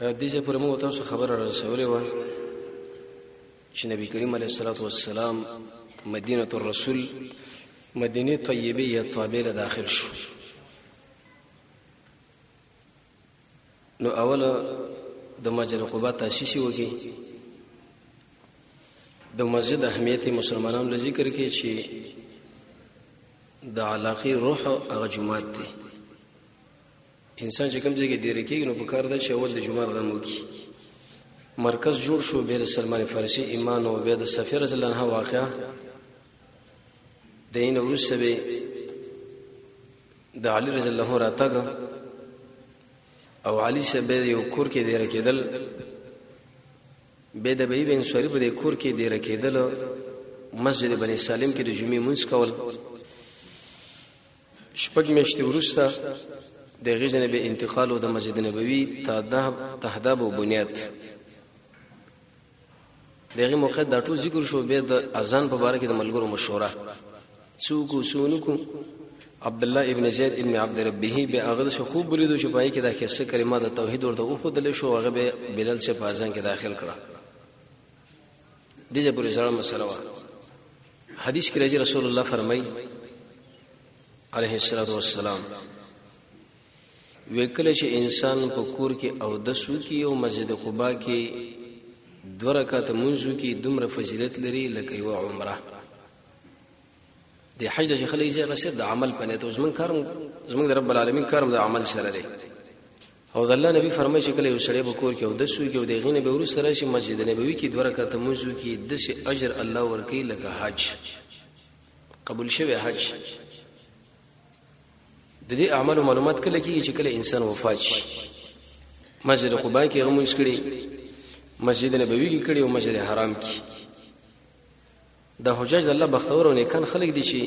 دې ځای پورې موږ تاسو خبره را رسولې وه چې نبی کریم علیه الصلاۃ والسلام مدینه الرسول مدینه طیبه یا طابه له داخل شو نو اول د مسجد قباء تاسیس وکي د مسجد اهمیت مسلمانانو له ذکر کې چې د علاقه روح هغه جمعات دی انسان چې کوم ځای کې دیر کېږي نو په کار ده چې اول د جمعه غم وکړي مرکز جوړ شو بیا د سلمان فارسی ایمان او بیا د سفیر رضی الله عنه واقعا د این ورسره به د علی رضی الله راتګ او علی سره به یو کور کې دیر کېدل به د بیبي بن سوری په دې کور کې دیر کېدل مسجد بني سالم کې د جمعې منځ کول شپږ میاشتې وروسته د هغې ځای نه به انتقال و د مسجد نبوي تهداب او بنیاد د هغې موقعیت دا ټول ذکر شو بیا د اذان په باره کې د ملګرو مشوره څوک سونکو عبد الله ابن زید ابن عبد ربه به هغه شو خوب بریدو چې پای کې دا کیسه کلمه د توحید ورته او خود له شو هغه به بلال سے په اذان کې داخل کړه دې دې پوری زړه مسله وا حدیث کې راځي رسول الله فرمایي عليه الصلاه والسلام وکړه چې انسان په کور کې او د سو کې او مسجد قباء کې دوه رکعات منځو کې دومره فضیلت لري لکه یو عمره د حج د شیخ علی زیغه سره د عمل پنه ته زمون کارم زمون د رب العالمین کارم د عمل سره دی او د الله نبی فرمایي چې کله یو سړی په کور کې او د شوي کې او د غینې به ورسره راشي مسجد نبوي کې دوه رکعاته منځو کې د شي اجر الله ورکي لکه حج قبول شوی حج د دې اعمال معلومات کله کې چې کله انسان وفات شي مسجد قباء کې هم مسکړي مسجد نبوي کې کړي او مسجد حرام کې د حجاج د الله بختور او نیکان خلک دي چې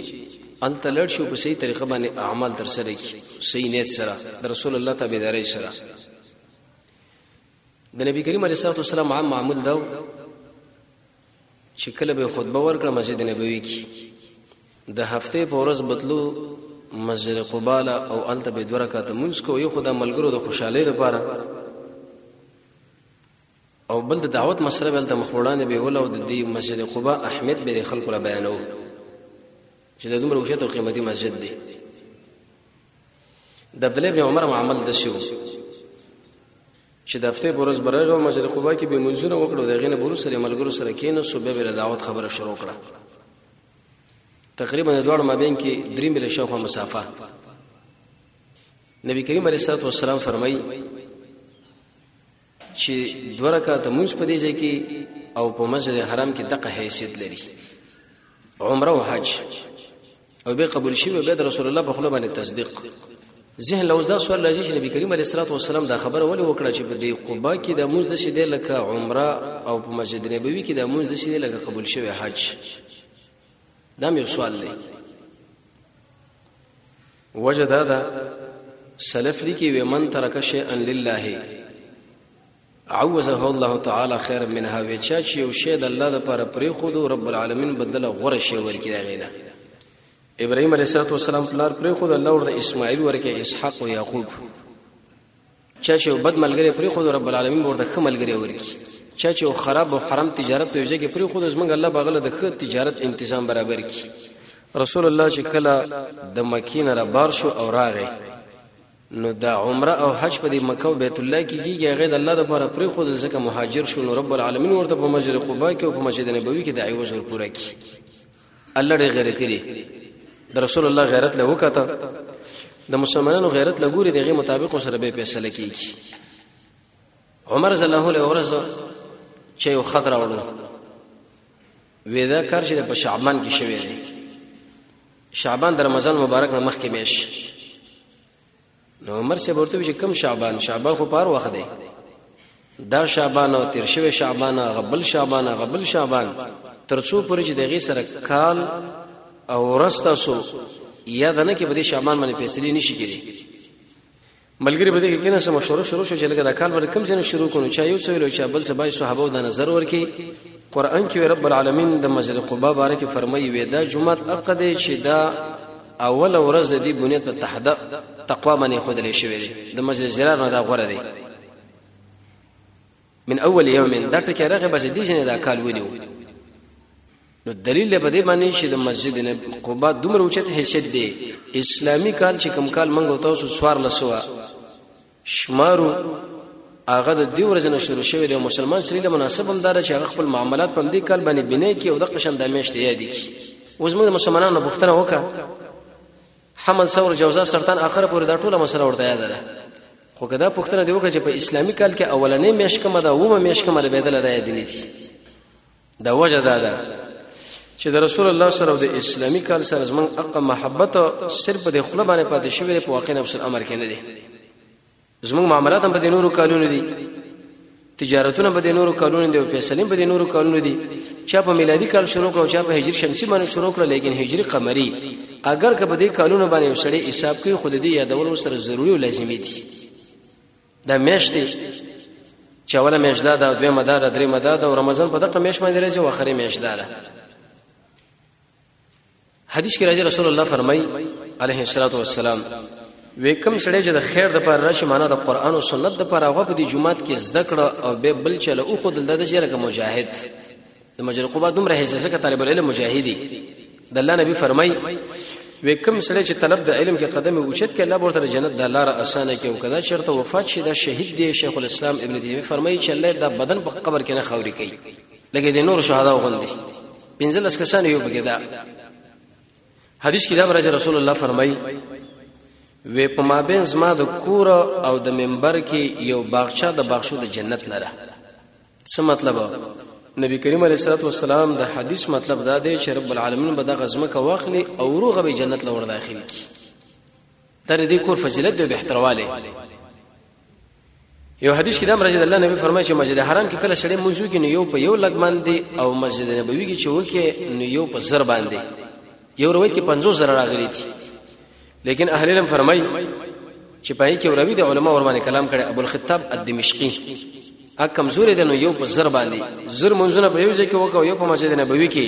الته لړ شو په صحیح طریقه باندې اعمال تر سره کی صحیح نیت سره د رسول الله تابعداري سره د نبی کریم علیه الصلاه والسلام عام معمول دا چې کله به خطبه ورکړه مسجد نبوي کې د هفته په ورځ بتلو مسجد قباله او الته به درکات مونږ کو یو خدای ملګرو د خوشاله لپاره او بل د دعوت مسله بل د مخوړانه به ولا او د دې مسجد قباء احمد به خلکو را بیانو چې د دومره وشته او قیمتي مسجد دی د عبد الله بن عمر معامل د شو چې د هفته برز برغه او مسجد قباء کې به منځونه وکړو د غینه برو سره ملګرو سره کینو صبح به دعوت خبره شروع کړه تقریبا د دوړ مابین کې درې مل شوخه مسافه نبی کریم علیه الصلاه والسلام فرمایي چې دوه رکعاته مونږ په دې ځای کې او په مسجد حرام کې دغه حیثیت لري عمره او حج او به قبول شي به د رسول الله په خله باندې تصدیق ذهن لوز دا سوال راځي چې نبی کریم علیه الصلاه والسلام دا خبره ولې وکړه چې په دې قبا کې د مونږ د شې د لکه عمره او په مسجد نبوي کې د مونږ د شې د لکه قبول شوی حج دا مې سوال دی وجه دا ده سلف لیکي وي من ترک شيئا لله عوزه الله تعالی خیر منها وچا چې یو شی د الله لپاره پرې خودو رب العالمین بدله غوره شی ورکړي غیلا ابراهيم عليه السلام پلار پرې خود الله ورته اسماعیل ورکړي اسحاق او يعقوب چا چې بد ملګری پرې خو رب العالمین ورته ښه ملګری ورکی چا چې خراب او حرام تجارت په یوځای کې پرې خو زمونږ الله بغل د ښه تجارت تنظیم برابر کی رسول الله چې کله د مکې نه را بار شو او راغی نو دا عمره او حج په دې مکه او بیت الله کې کیږي هغه د الله لپاره پرې خو ځکه مهاجر شو نو رب العالمین ورته په مسجد قباء کې او په مسجد نبوي کې د عیوز ور پوره کی الله ډېر غیرتی دی د رسول الله غیرت له وکاته د مسلمانانو غیرت له ګوري دغه مطابق سره به فیصله کیږي عمر رضی الله عنه ورځ چې یو خطر وړو وېدا کار چې په شعبان کې شوی دی شعبان د رمضان مبارک نه مخکې میش نو عمر سے ورته چې کم شعبان شعبان خو پار وخت دی دا شعبان او تیر شوی شعبان غبل شعبان غبل شعبان ترڅو پرې چې دغه سره کال او ورستا سو یا دنه کې بده شعبان باندې فیصله نشي کېږي ملګری بده کې کنه سم شروع شروع شو چې لګا د کال بر کم ځنه شروع کونو چا یو څه ویلو چا بل څه بای صحابه د نظر ورکی قران کې رب العالمین د مسجد قباء باره کې فرمایي وې دا جمعه عقد چې دا اوله ورځ د دې بنیت په تحده تقوا باندې خودلې شوې دي د مسجد زرار نه دا غوړه دی من اول یوم دا ټکی راغی بس دې جنې دا کال ونیو نو دلیل په دې باندې چې د مسجد نه قبا دومره اوچت حیثیت دی اسلامی کال چې کم کال منغو تاسو سوار لسوا شمارو هغه د دې ورځې نه شروع شوی دی مسلمان سړي له مناسب هم دار چې هغه خپل معاملات په دې کال باندې بنې کې او د قشن د میشتې یاد کی اوس موږ مسلمانانو بوختنه وکړه حمل ثور جوزا سرطان اخر پورې دا ټوله مسله ورته یاد ده خو کدا پښتنه دی وکړه چې په اسلامي کال کې اولنې میش کومه ده اومه میش کومه ده بدل ده یاد نه دي دا وجه دا ده چې د رسول الله سره او د اسلامي کال سره زمون اقا محبت صرف د خپل باندې پاتې شوی په واقع نفس الامر کې نه دي زمون معاملات هم په نورو کالونو دي تجارتونه به د نورو کارونو دی او پیسلین به د نورو کارونو دی چا په میلادي کال شروع کړو چا په هجری شمسی باندې شروع کړو لیکن هجری قمری اگر که په دې کالونو باندې وسړي حساب کوي خود دې یادول سره ضروری او لازمی دي دا میش دی چې اوله میش دا د دوه مدار درې مدار د رمضان په دغه میش باندې راځي او اخري میش دا ده حدیث کې راځي رسول الله فرمایي عليه الصلاه والسلام وکم سړی چې د خیر د پر راشي معنا د قران او سنت د پر هغه په دې جمعات کې زده کړه او به بل چله او خود د دې لکه مجاهد د مجر قبا دومره هيڅ ځکه طالب العلم مجاهدي د الله نبی فرمای وې کوم سړی چې طلب د علم کې قدم اوچت کې الله ورته جنت د لار اسانه کې او کدا چرته وفات شي دا شهید دی شیخ الاسلام ابن تیمیه فرمایي چې الله دا بدن په قبر کې نه خوري کوي لکه د نور شهدا وغندي پنځلس کسان یو بګی دا حدیث کې دا راځي رسول الله فرمایي وې په مابین زما د کور او د منبر کې یو باغچه د باغشو د جنت نه ده څه مطلب نبی کریم علیه الصلاه والسلام د حدیث مطلب دا دی چې رب العالمین به د غزمه کا واخلي او روغه به جنت لور داخل کی تر دې کور فضیلت به بهترواله یو حدیث کې دا مرجع الله نبی فرمایي چې مسجد حرام کې کله شړې منځو کې یو په یو لګ باندې او مسجد نبوي کې چې وکي نو یو په زر باندې یو روایت کې 50 زر راغلي دي لیکن اهل علم فرمایي چې پای کې وروي د علما ور باندې کلام کړي ابو الخطاب الدمشقي ا کمزورې ده نو یو په زر باندې زر منځونه په یو ځای کې وکاو یو په مسجد نبوي کې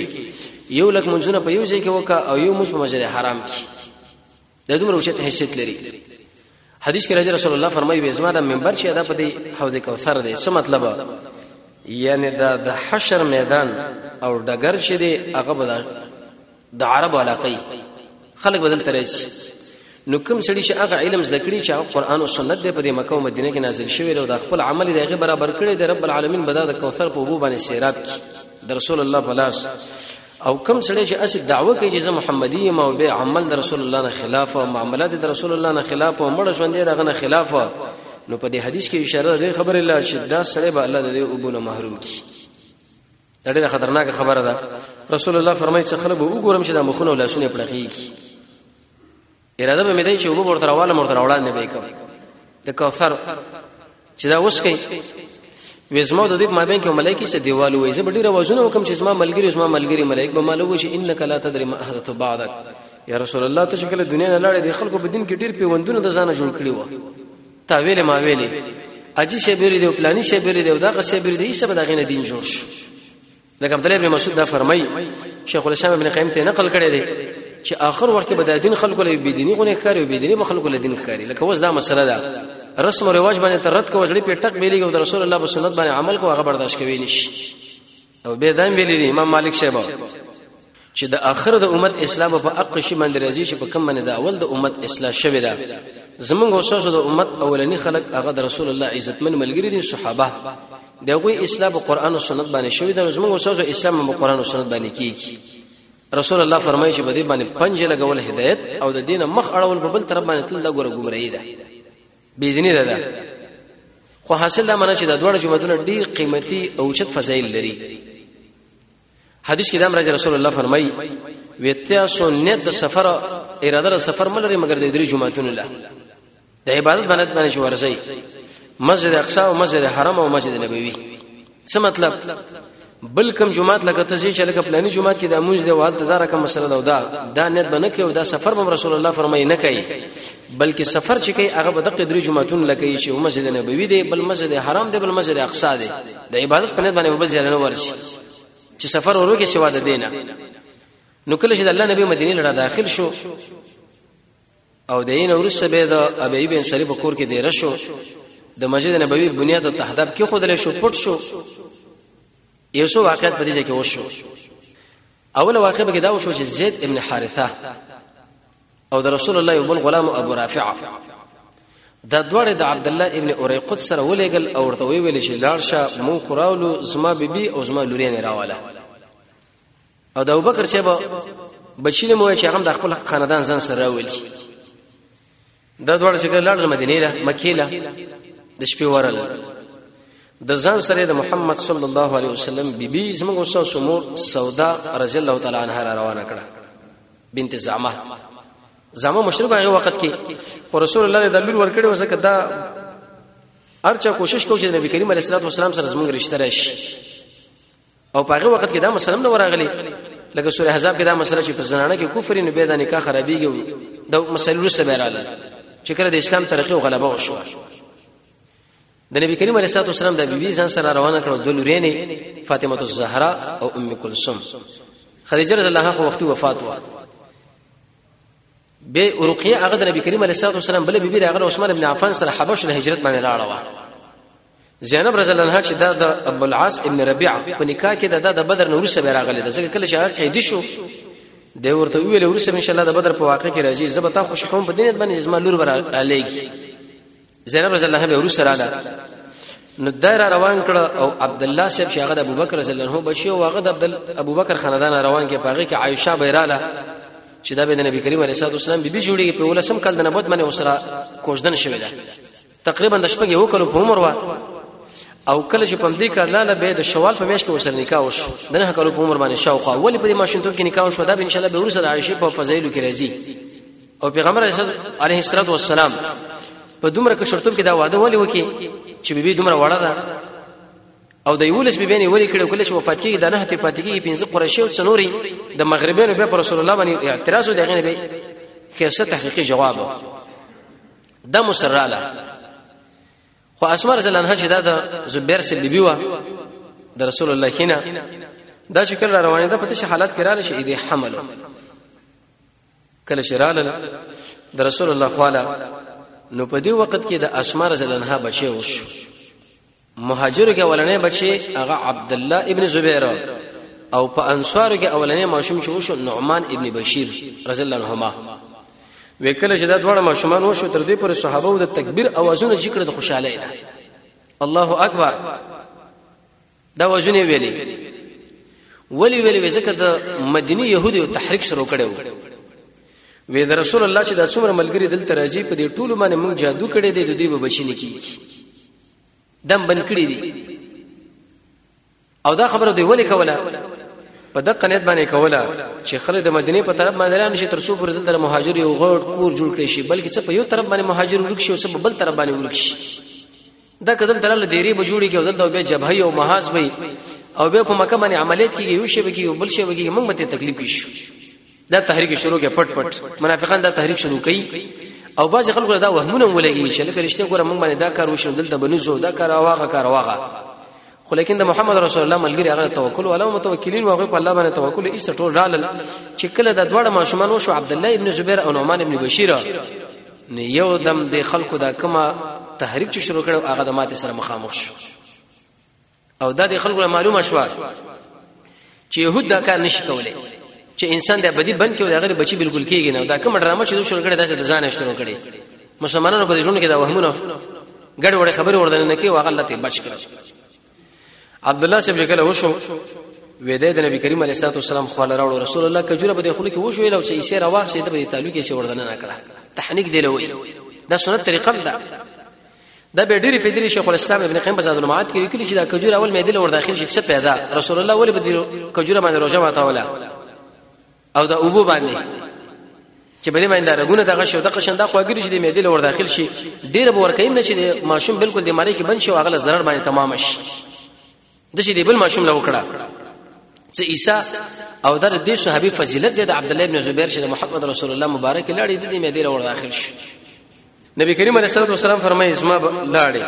یو لک منځونه په یو ځای کې وکا او یو مس په مسجد حرام کې د دومره اوچت حیثیت لري حدیث کې راځي رسول الله فرمایي وې زما د منبر چې ادا پدې حوض کوثر دی څه مطلب یعنی دا د حشر میدان او ډګر چې دی هغه به د عرب علاقه خلک بدل ترسي نو کوم سړي چې هغه علم زده کړی چې قرآن او سنت به په مکه او مدینه کې نازل شوی او د خپل عمل دی هغه برابر کړی د رب العالمین بدا د کوثر په وبو باندې سیراب کی د رسول الله بلاس او کوم سړي چې اسی دعوه کوي چې محمدي ما او به عمل د رسول الله نه خلاف او معاملات د رسول الله نه خلاف او مړ ژوند دی دغه نه خلاف نو په دې حدیث کې اشاره ده خبر الله چې دا سړی به الله د دې وبونه محروم کی دا ډیره خطرناکه خبره ده رسول الله فرمایي چې خلک به وګورم چې د مخونو لاسونه پړخېږي اراده به مې دی چې وګور تر اواله مرته وړاندې به کوم د کوثر چې دا اوس کوي وزما د دې مابین کې ملایکی څخه دیوال وې زه ډیره وزن وکم چې زما ملګری زما ملګری ملایک به مالو شي انک لا تدري ما احدث بعدك یا رسول الله ته شکل دنیا نه لاړې د خلکو په دین کې ډیر پیوندونه د ځانه جوړ کړی و تا ویلې ما ویلې اجي شی بیرې دی پلاني شی بیرې دی دا غ شی بیرې دی څه به دا غینه دین جوړ شو لکه عبد الله ابن مسعود دا فرمای شیخ الاسلام ابن قیم ته نقل کړی دی چې آخر وخت به د دین خلکو له بيدینی غو نه ښکاری او بيدینی به خلکو له دین ښکاری لکه وځ دا مسله ده رسم او رواج باندې ترت کو وجړي په ټک ویلې او د رسول الله په سنت باندې عمل کو هغه برداشت کوي نشي او به دایم ویلي دي امام مالک صاحب چې د اخر د امت اسلام په حق شي باندې راځي چې په کوم باندې د اول د امت اصلاح شوه دا زمونږ اوسه د امت اولنی خلک هغه د رسول الله عزت من ملګری دي صحابه د غوي اسلام په قران او سنت باندې شوی دا زمونږ اوسه اسلام په قران او سنت باندې کیږي رسول الله فرمایي چې بده باندې پنځه لګول هدایت او د دین مخ اړول په بل طرف باندې تل لګور ګمړی ده بيدنی ده ده خو حاصل دا معنی چې دا دوه جمعتونه ډیر قیمتي او چت فضایل لري حدیث کې دا مرز رسول الله فرمایي ویتیا سنت د سفر اراده د سفر ملري مګر د درې جمعتون الله د عبادت باندې باندې چې ورځي مسجد اقصا او مسجد حرم او مسجد نبوي څه مطلب بل کم جمعات لکه ته چې لکه پلاني جمعات کې د امونځ دی وهل دا رقم مسله ده دا دا نیت بنه کوي دا سفر به رسول الله فرمایي نه کوي بلکې سفر چې کوي هغه به د قدرې جمعاتون لکه چې مسجد نبوي دی بل مسجد حرام دی بل مسجد اقصا دی د عبادت په نیت باندې به ځل نه ورشي چې سفر ورو کې سوا ده دینه نو کله چې د الله نبی مدینه لړه داخل شو او د عین ورسره به د ابي بن سری په کور کې دی رشو د مسجد نبوي بنیاد او تهداب کې خودل شو پټ شو یو څو واقعیت په دې ځای کې وشو اول واقع به دا وشو چې زید ابن حارثه او د رسول الله یو بل غلام ابو رافع د دوړ د عبد الله ابن اوریقط سره ولېګل او ورته ویل چې لاړ شه مون خراولو زما بیبي او زما لوري نه راواله او د ابوبکر صاحب بچی نه مو چې هم د خپل خاندان ځان سره راول شي دا ډول چې لاړ مدینه له مکه له د شپې ورل د ځان سره د محمد صلی الله علیه وسلم بیبي زموږ اوسه سمور سودا رضی الله تعالی عنها را روانه کړه بنت زعمه زعمه مشرب هغه وخت کې او رسول الله د امیر ور کړو ځکه دا ارچا کوشش کوي چې نبی کریم علیه الصلاه والسلام سره زموږ رشتہ راشي او په هغه وخت کې دا مسلم نه وراغلی لکه سوره احزاب کې دا مسله چې په زنانه کې کفر نه به د نکاح خرابېږي دا مسله لسه به رااله چې کله د اسلام ترقی او غلبه وشو د نبی کریم علیه الصلاه والسلام د بیبي ځان سره روانه کړو د لورینې فاطمه الزهرا او ام کلثوم خدیجه رضی الله عنها وخت وفات و به ورقیه هغه د نبی کریم علیه الصلاه والسلام بل بیبي راغله عثمان ابن عفان سره حبش له هجرت باندې لاړه و زینب رضی الله عنها چې دا د ابو العاص ابن ربيعه په نکاح کې دا د بدر نور سره راغله دا ځکه کله چې هغه قید شو د ورته ویل ورسې ان شاء الله د بدر په واقع کې راځي زبتا خوش کوم په دینت باندې زما لور برا لېږي زینب رضی الله عنها ورو سره لاله نو دایره روان کړ او عبد الله صاحب چې هغه د ابوبکر رضی الله عنه بچي او هغه د ابوبکر خاندان روان کې پاغه کې عائشه بیراله چې دا به د نبی کریم علیه الصلاه والسلام بیبي جوړیږي په ولسم کال د نبوت باندې وسره کوژدن شوی ده تقریبا د شپږ یو کلو په عمر وا او کله چې پم دې کار لاله به د شوال په میاشت کې وسره نکاح وشو د نه کلو په عمر باندې شاوخوا ولې په دې ماشینتوب کې نکاح وشو دا به ان شاء الله به ورسره عائشه په فضایلو کې راځي او پیغمبر علیه الصلاه والسلام په دومره کې شرطوب کې دا وعده ولې وکي چې بیبي دومره وړه ده او د یولس بیبي نه ولې کړو کله چې وفات کیږي د نه ته پاتې کیږي پنځه قریشي او سنوري د مغربینو به رسول الله باندې اعتراض او دغه نه به کیسه تحقیقي جواب د مسراله خو اسماء رضی الله عنها چې دا د زبیر سره بیبي و د رسول الله کینا دا شکل روانه ده پته چې حالت کرار شي دې حمل کله چې رالل د رسول الله خواله نو په دې وخت کې د اسماء رضی الله عنها بچي وشو مهاجر کې اولنې بچي هغه عبد الله ابن زبیر او په انصار کې اولنې ماشوم چې وشو نعمان ابن بشیر رضی الله عنهما وکله چې دا دواړه ماشومان وشو تر دې پر صحابه او د تکبیر اوازونه ذکر د خوشاله الله اکبر دا وجنه ویلي ولی ویلي ځکه د مدینه يهودي تحریک شروع کړو وې د رسول الله چې د څومره ملګری دلته راځي په دې ټولو باندې موږ جادو کړي دي د دوی به بچی نه کیږي دم بند کړی دي او دا خبره دوی ولې کوله په دقه نیت باندې کوله چې خلک د مدینه په طرف باندې رانه شي تر څو پر دلته مهاجر یو غړ کور جوړ کړي شي بلکې څه په یو طرف باندې مهاجر ورک شي او څه په بل طرف باندې ورک شي دا کدل تل دیری به جوړیږي او دلته به جبهه او محاذ به او به په مکه باندې عملیات کیږي یو شی به کیږي بل شی به کیږي موږ به ته تکلیف کیشو دا تحریک شروع کې پټ پټ منافقان دا تحریک شروع کړي او باز خلکو دا وهمونه ولګي چې لکه رښتیا ګوره موږ باندې دا کار وشو دلته بنوزو دا کار واغه کار واغه خو لیکن د محمد رسول الله ملګری هغه توکل او متوکلین واغه په الله باندې توکل ایست ټول رال چې کله د دوړ ماشومان وشو عبد الله ابن زبیر او نعمان ابن بشیر نو یو دم د خلکو دا کما تحریک چې شروع کړو هغه د ماته سره مخامخ شو او دا د خلکو معلومه شو چې يهود دا کار نشي کولای چې انسان د ابدي بند کې او هغه بچي بالکل کېږي نه دا کوم ډرامه چې شروع کړي دا چې ځان شروع کړي مسلمانانو په ژوند کې دا وهمونه ګډ وډ خبره وردن نه کې واغ الله ته بچ کړ عبد الله صاحب کله وشو وېدې د نبی کریم علیه الصلاه والسلام خو لراوړو رسول الله کجوره به د خلک وشو اله چې یې رواخ شه د به تعلق یې وردن نه کړه تحنیک دی لوی دا سنت طریقه ده دا به ډېری فدری شیخ الاسلام ابن قیم بزاد المعاد کې لیکلي چې دا کجوره اول مې دل ور داخل شي څه پیدا رسول الله ولې به کجوره باندې روزه ماته ولا او دا اوبو باندې چې بری باندې رګونه دغه شو دغه شنده خواګری چې د معده لور داخل شي ډیر به ورکایم نه چې ماشوم بالکل د مری کې بند شي او هغه ضرر باندې تمام شي د شي د بل ماشوم له وکړه چې عیسی او در دې صحابي فضیلت د عبد الله ابن زبیر چې محمد رسول الله مبارک لړې د دې معده لور داخل شي نبی کریم علیه الصلاه والسلام فرمایي زما لاړې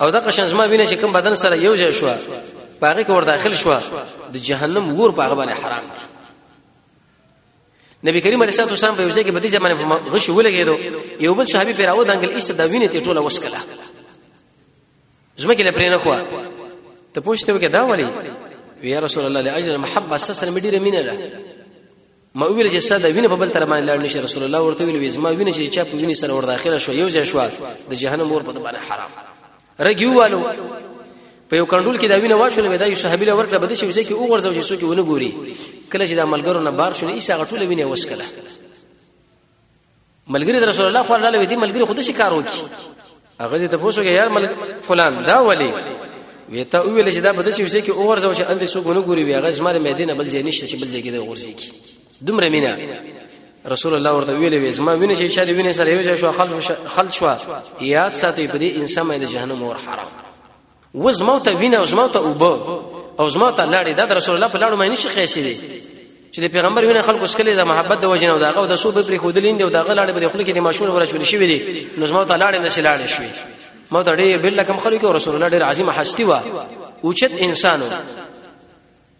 او دغه شان زما وینه چې کوم بدن سره یو ځای شو پاغه کې ور داخل شو د جهنم ور پاغه باندې حرام دي نبی کریم علیه الصلاه والسلام په یو ځای کې بدی زمانه غش ولګېدو یو بل صحابي پر اود انګل ایست دا وینه ته ټوله وسکله زما کې لپاره نه خو ته پوښتنه وکړه دا ولی وی رسول الله لاجل محبه اساسا مې ډیره مینه ده ما ویل چې ساده وینه په بل تر باندې لاړ نشي رسول الله ورته ویل زما وینه چې چا په وینه سره ور داخله شو یو ځای شو د جهنم ور په باندې حرام رګیوالو په یو کندول کې دا وینه واښول به دا یو صحابي له ورکړه بده شي چې او غرزو چې څوک ونه ګوري کله چې دا ملګرو نه بار شونه ایسه غټول وینه وسکله ملګری رسول الله صلی الله علیه وسلم ملګری خود شي کار وکي هغه دې ته پوښتنه یار ملګری فلان دا ولی وی ته ویل چې دا بده شي وسه کې اور زو چې اندې سو غونو ګوري وی هغه زماره مدینه بل ځای نشته چې بل ځای کې دا اور شي کی دومره مینا رسول الله ورته ویل وی زما وینې چې شاله وینې سره یو ځای شو خلص خلص شو یاد ساتي په دې انسان باندې جهنم اور حرام و زما ته وینه او زما ته اوبه او زما ته لاړې دا د رسول الله په لاړو مې نشي قیاسې دي چې د پیغمبر وینه خلکو سکلې د محبت د وجنه او داغه او د سو به پرې خودلین دی او داغه لاړې به د خلکو د ماشون ورچول شي ویلي نو زما ته لاړې نشي لاړې شوې ما ته ډېر بل کم خلکو رسول الله ډېر عظیم هستی و اوچت انسانو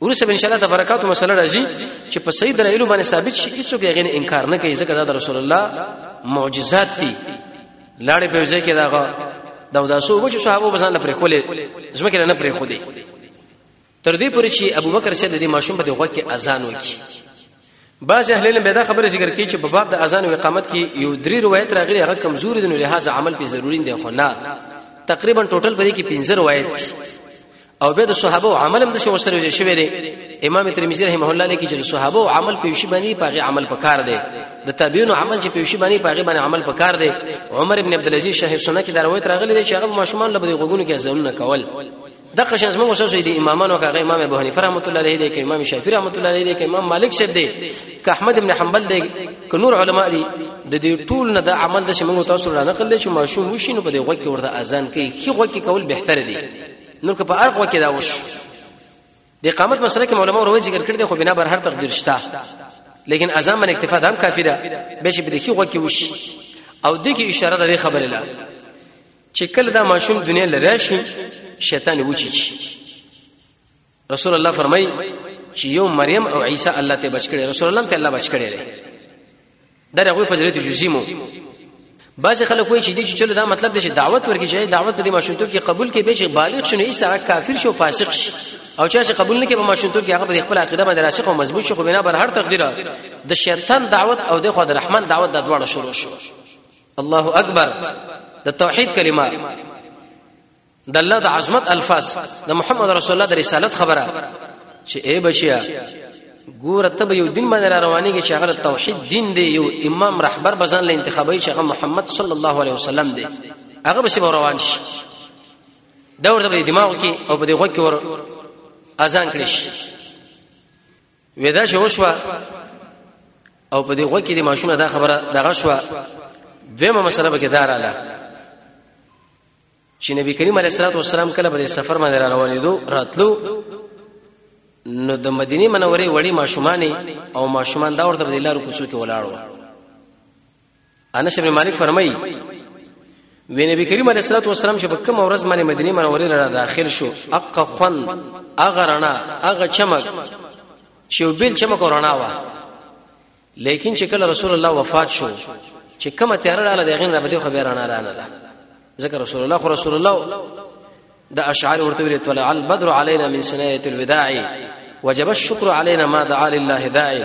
ورسره ان شاء الله د برکاتو مسله راځي چې په صحیح دلایل باندې ثابت شي هیڅوک یې غین انکار نه کوي ځکه دا د رسول الله معجزات دي لاړې په ځای کې دا دا وداسو وجه صحابه بزن لپاره خولې زمکه نه پرې خو دي تر دې پورې چې ابوبکر سید د ماشوم په دغه کې اذان وکي بعض اهل علم دا خبره ذکر کوي چې په باب د اذان او اقامت کې یو درې روایت راغلي هغه کمزوري دي نو لهدا عمل په ضروري دی خو نه تقریبا ټوټل پرې کې 15 روایت او به د صحابه او عمل هم د شو سره شوی دی امام ترمذی رحمه الله لیکي چې صحابه او عمل په شی باندې پاغه عمل پکار دی د تابعین عمل چې په شی باندې پاغه باندې عمل پکار دی عمر ابن عبد العزيز شاه سنت کې دا روایت راغلی دی چې هغه ماشومان له بده غوګونو کې ځنه کول دغه شان زموږ اوسه دي امامانو کاغه امام ابو حنیفه رحمۃ اللہ علیہ دی ک امام شافعی رحمۃ اللہ علیہ دی ک امام مالک شد دی ک احمد ابن حنبل دی ک نور علما دی د دې ټول نه د عمل د شمو تاسو را نقل دي چې ماشوم وشي نو په دې غوږ کې ورته اذان کوي خي غوږ کې کول بهتر دی نور که په ارق وکي دا وش د اقامت مسله کې علماء روي ذکر کړی دی خو بنا بر هر تقدیر شته لیکن اذان من اکتفا دام کافی ده به چې بدخي غو کې وشي او دغه اشاره ده خبره لا چې کله دا ماشوم دنیا لري شي شیطان وچی شي رسول الله فرمای چې یو مریم او عیسی الله ته بچ کړي رسول الله ته الله بچ کړي دا هغه فضیلت جزئی مو بعض خلک وایي چې دې چې چلو دا مطلب دی چې دعوت ورکړي چې دعوت په دې ماشومتوب کې قبول کې به چې بالغ شونه ایسته هغه کافر شو فاسق شي او چې قبول نه کې په ماشومتوب کې هغه په خپل عقیده باندې راسخ او مضبوط شي خو بنا بر هر تقدیر د شیطان دعوت او د خدای رحمان دعوت د دواړو شروع شو الله اکبر د توحید کلمه د الله د عظمت الفاظ د محمد رسول الله د رسالت خبره چې اے بشیا ګوره ته یو دین باندې را روانېږي چې هغه توحید دین دی یو امام رهبر بزن له انتخابي چې هغه محمد صلی الله علیه وسلم دی هغه به سبا روان شي دا ورته په دماغ کې او په دغه کې ور اذان کړی شي ودا شو شو او په دې غو کې د ماشوم دا خبره دغه شو دویمه مسله به کې داراله چې نبی کریم علیه الصلاه والسلام کله په سفر باندې را روانې دو راتلو نو د مدینه منورې وړي ماشومان او ماشومان دا ورته د لارو کوڅو کې ولاړ و انس بن مالک فرمایي وی نبی کریم علیه الصلاه والسلام چې په کوم ورځ باندې مدینه منوره را داخل شو اق خن اغرنا اغه چمک چې بل چمک ورنا وا لیکن چې کله رسول الله وفات شو چې کومه تیار رااله د غین را بده خبر رانه رانه ده ځکه رسول الله خو رسول الله د اشعار ورته ویل طلع البدر علينا من سنه الوداع وجب الشكر علينا ما دعا لله داعي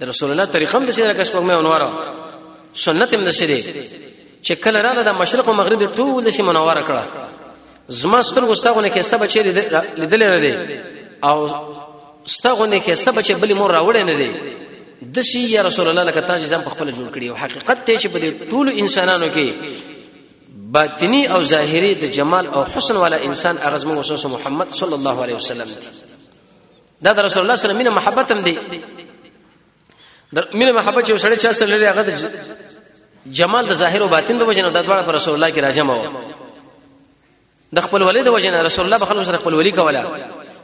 د رسول الله طریقه هم د سیده لکه سپوږمۍ او نور سنت هم د سیده چې کله رااله د مشرق او مغرب ټول د سیمه منوره کړه زما سترګو ستاغونه کې سبا چې لیدل نه دي او ستاغونه کې سبا چې بلی مور راوړې نه دي د شي یا رسول الله لکه تاج ځم په خپل جوړ کړی او حقیقت ته چې په دې ټول انسانانو کې باطنی او ظاهری د جمال او حسن والا انسان اغزمو وسوس محمد صلی الله علیه وسلم دی دا د رسول الله سره مینه محبت هم دی د مینه محبت چې سره چا سره لري هغه د جمال د ظاهر او باطن د وجنه د دواړه پر رسول الله کې راجمه و د خپل ولید د وجنه رسول الله بخلو سره خپل ولی کوله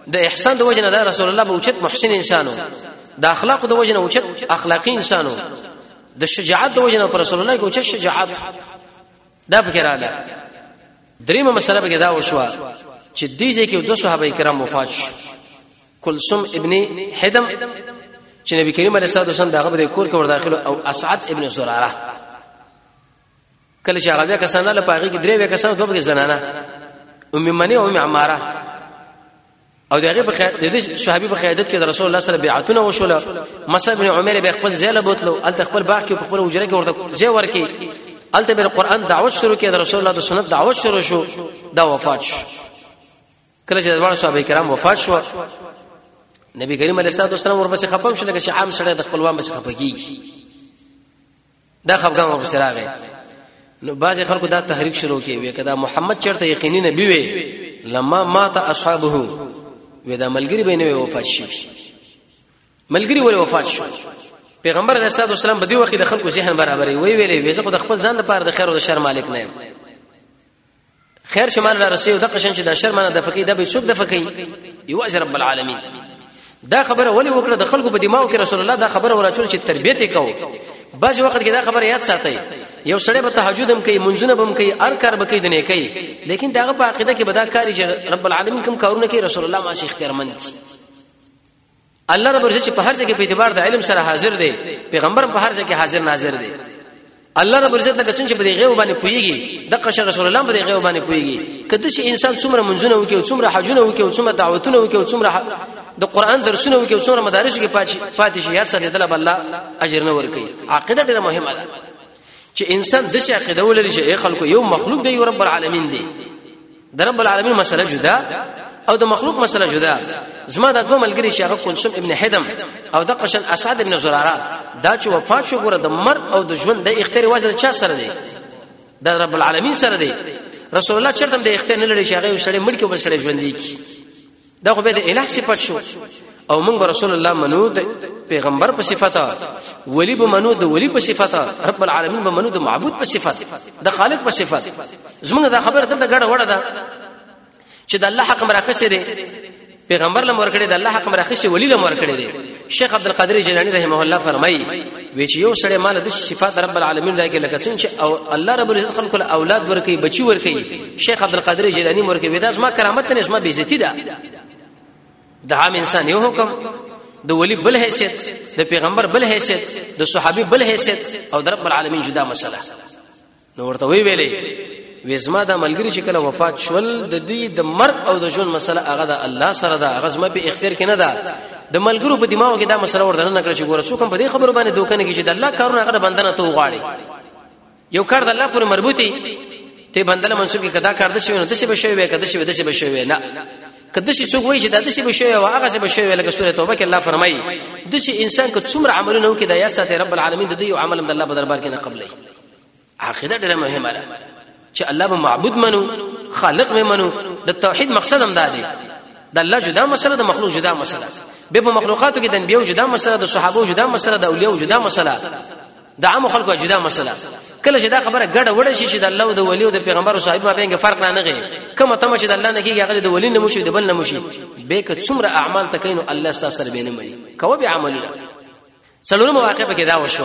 د احسان د وجنه د رسول الله بوچت محسن انسانو د اخلاق د وجنه اوچت اخلاقی انسانو د شجاعت د وجنه پر رسول الله کې اوچت شجاعت دا پکې رااله دریمه مسله پکې دا وشو چې دیږي کې دوه صحابه کرام وفات شو کلثوم ابن حدم چې نبی کریم علیه الصلاه والسلام دغه د کور کې ور داخل او اسعد ابن زراره کله چې هغه کسان له پاغي کې درې وې کسان دوه کې زنانه ام منی او ام عماره او دغه په د صحابي په قیادت کې د رسول الله سره بیعتونه وشول مصعب بن عمر به خپل زیل بوتلو ال خپل باغ کې خپل وجره کې ورته زی ورکی ال ته بل قران دعوت شروع کې د رسول الله د سنت دعوت شروع شو دا وفات شو کله چې دوه صحابه کرام وفات شو نبی کریم علیه الصلاه والسلام ورپسې خپم شو لکه چې عام سره د خپلوان بس خپګیږي دا خفګان ورپسې راغی نو باز خلکو دا تحریک شروع کړي وي کدا محمد چرته یقیني نبی وي لما مات اصحابه وې دا ملګری به نه وفات شي ملګری ولې وفات شو پیغمبر علیه الصلاه والسلام په دې وخت د خلکو ذهن برابرې وی ویلې وې زه خو د خپل ځان لپاره د خیر او د شر مالک نه یم خیر شمال را رسیو د قشن چې د شر معنی د فقې د به څوک د فقې یو اجر رب العالمین دا خبره ولی وکړه د خلکو په دماغ کې رسول الله دا خبره ورچول چې تربیت یې کو بعض وخت کې دا خبره یاد ساتي یو سړی به تهجد هم کوي منځونه به هم کوي هر کار به کوي د نه کوي لیکن داغه په عقیده کې به دا کاری چې رب العالمین کوم کارونه کوي رسول الله ما شي اختیارمند دي الله رب العزت په هر ځای کې په اعتبار د علم سره حاضر دی پیغمبر په هر ځای کې حاضر ناظر دی الله رب العزت لکه څنګه چې په دې غیب باندې پويږي د قشر رسول الله په دې غیب باندې پويږي کله چې انسان څومره منځونه وکي او څومره حجونه وکي او څومره دعوتونه وکي او څومره د قران درسونه وکي او څومره مدارس کې پاتې شي یاد سره دلته الله اجر نه ورکي عقیده ډیره مهمه ده چې انسان د شي عقیده ولري چې خلکو یو مخلوق دی یو رب العالمین دی د رب العالمین مسله جدا او د مخلوق مسله جدا زما د دوه ملګری چې هغه کلثوم ابن حدم او د قشن اسعد ابن زراره دا چې وفات شو ګره د مرګ او د ژوند د اختیار وجه چا سره دی د رب العالمین سره دی رسول الله چرته د اختیار نه لري چې هغه سړی مړ کې وسړی ژوند دی دا خو به د الہ صفت شو او موږ رسول الله منو د پیغمبر په صفته ولی به منو د ولی په صفته رب العالمین به منو د معبود په صفته د خالق په صفته زمونږ دا خبره دلته ګډه وړه ده چې د الله حق مراخصه دي پیغمبر لمر کړي د الله حق مراخصه ولی لمر کړي دي شیخ عبد القادر جیلانی رحمه الله فرمایي وی چې یو سړی مال د صفات رب العالمین راګه لکه څنګه چې او الله رب العزت خلق له اولاد ورکي بچي ورکي شیخ عبد القادر جیلانی ورکي ودا زما کرامت نه زما بیزتی ده د عام انسان یو حکم د ولی بل حیثیت د پیغمبر بل حیثیت د صحابي بل حیثیت او د رب العالمین جدا مسله نو ورته وی ویلې وېزما د ملګری چې کله وفات شول د دوی د مرګ او د ژوند مسله هغه د الله سره ده هغه زما په اختیار کې نه ده د ملګرو په دماغ کې دا مسله ورته نه کړ چې ګوره څوک هم په دې خبرو باندې دوکه نه کیږي د الله کارونه هغه بندنه ته وغواړي یو کار د الله پورې مربوطي ته بندله منسوب کې کدا کار د شوی نه د شی بشوي وي کدا شی د شی بشوي نه کدا شی څوک وایي چې د شی بشوي او هغه شی بشوي لکه سوره توبه کې الله فرمایي د شی انسان که څومره عملونه وکړي د یا ساته رب العالمین د دې عمل د الله په دربار کې نه قبلې عقیده ډیره مهمه ده چې الله به معبود منو خالق به منو د توحید مقصد هم دا دی د الله جدا مسله د مخلوق جدا مسله به په مخلوقاتو کې د انبیو جدا مسله د صحابه جدا مسله د اولیاء جدا مسله د عام خلکو جدا مسله کله چې دا خبره ګډه وړه شي چې د الله او د ولی او د پیغمبر او صاحب مابین فرق نه نغی کومه تمه چې د الله نه کیږي هغه د ولی نه مشي د بل نه مشي به که څومره اعمال تکینو الله ستاسو سره به نه مړي کوه به عملونه څلورم واقع پکې دا وشو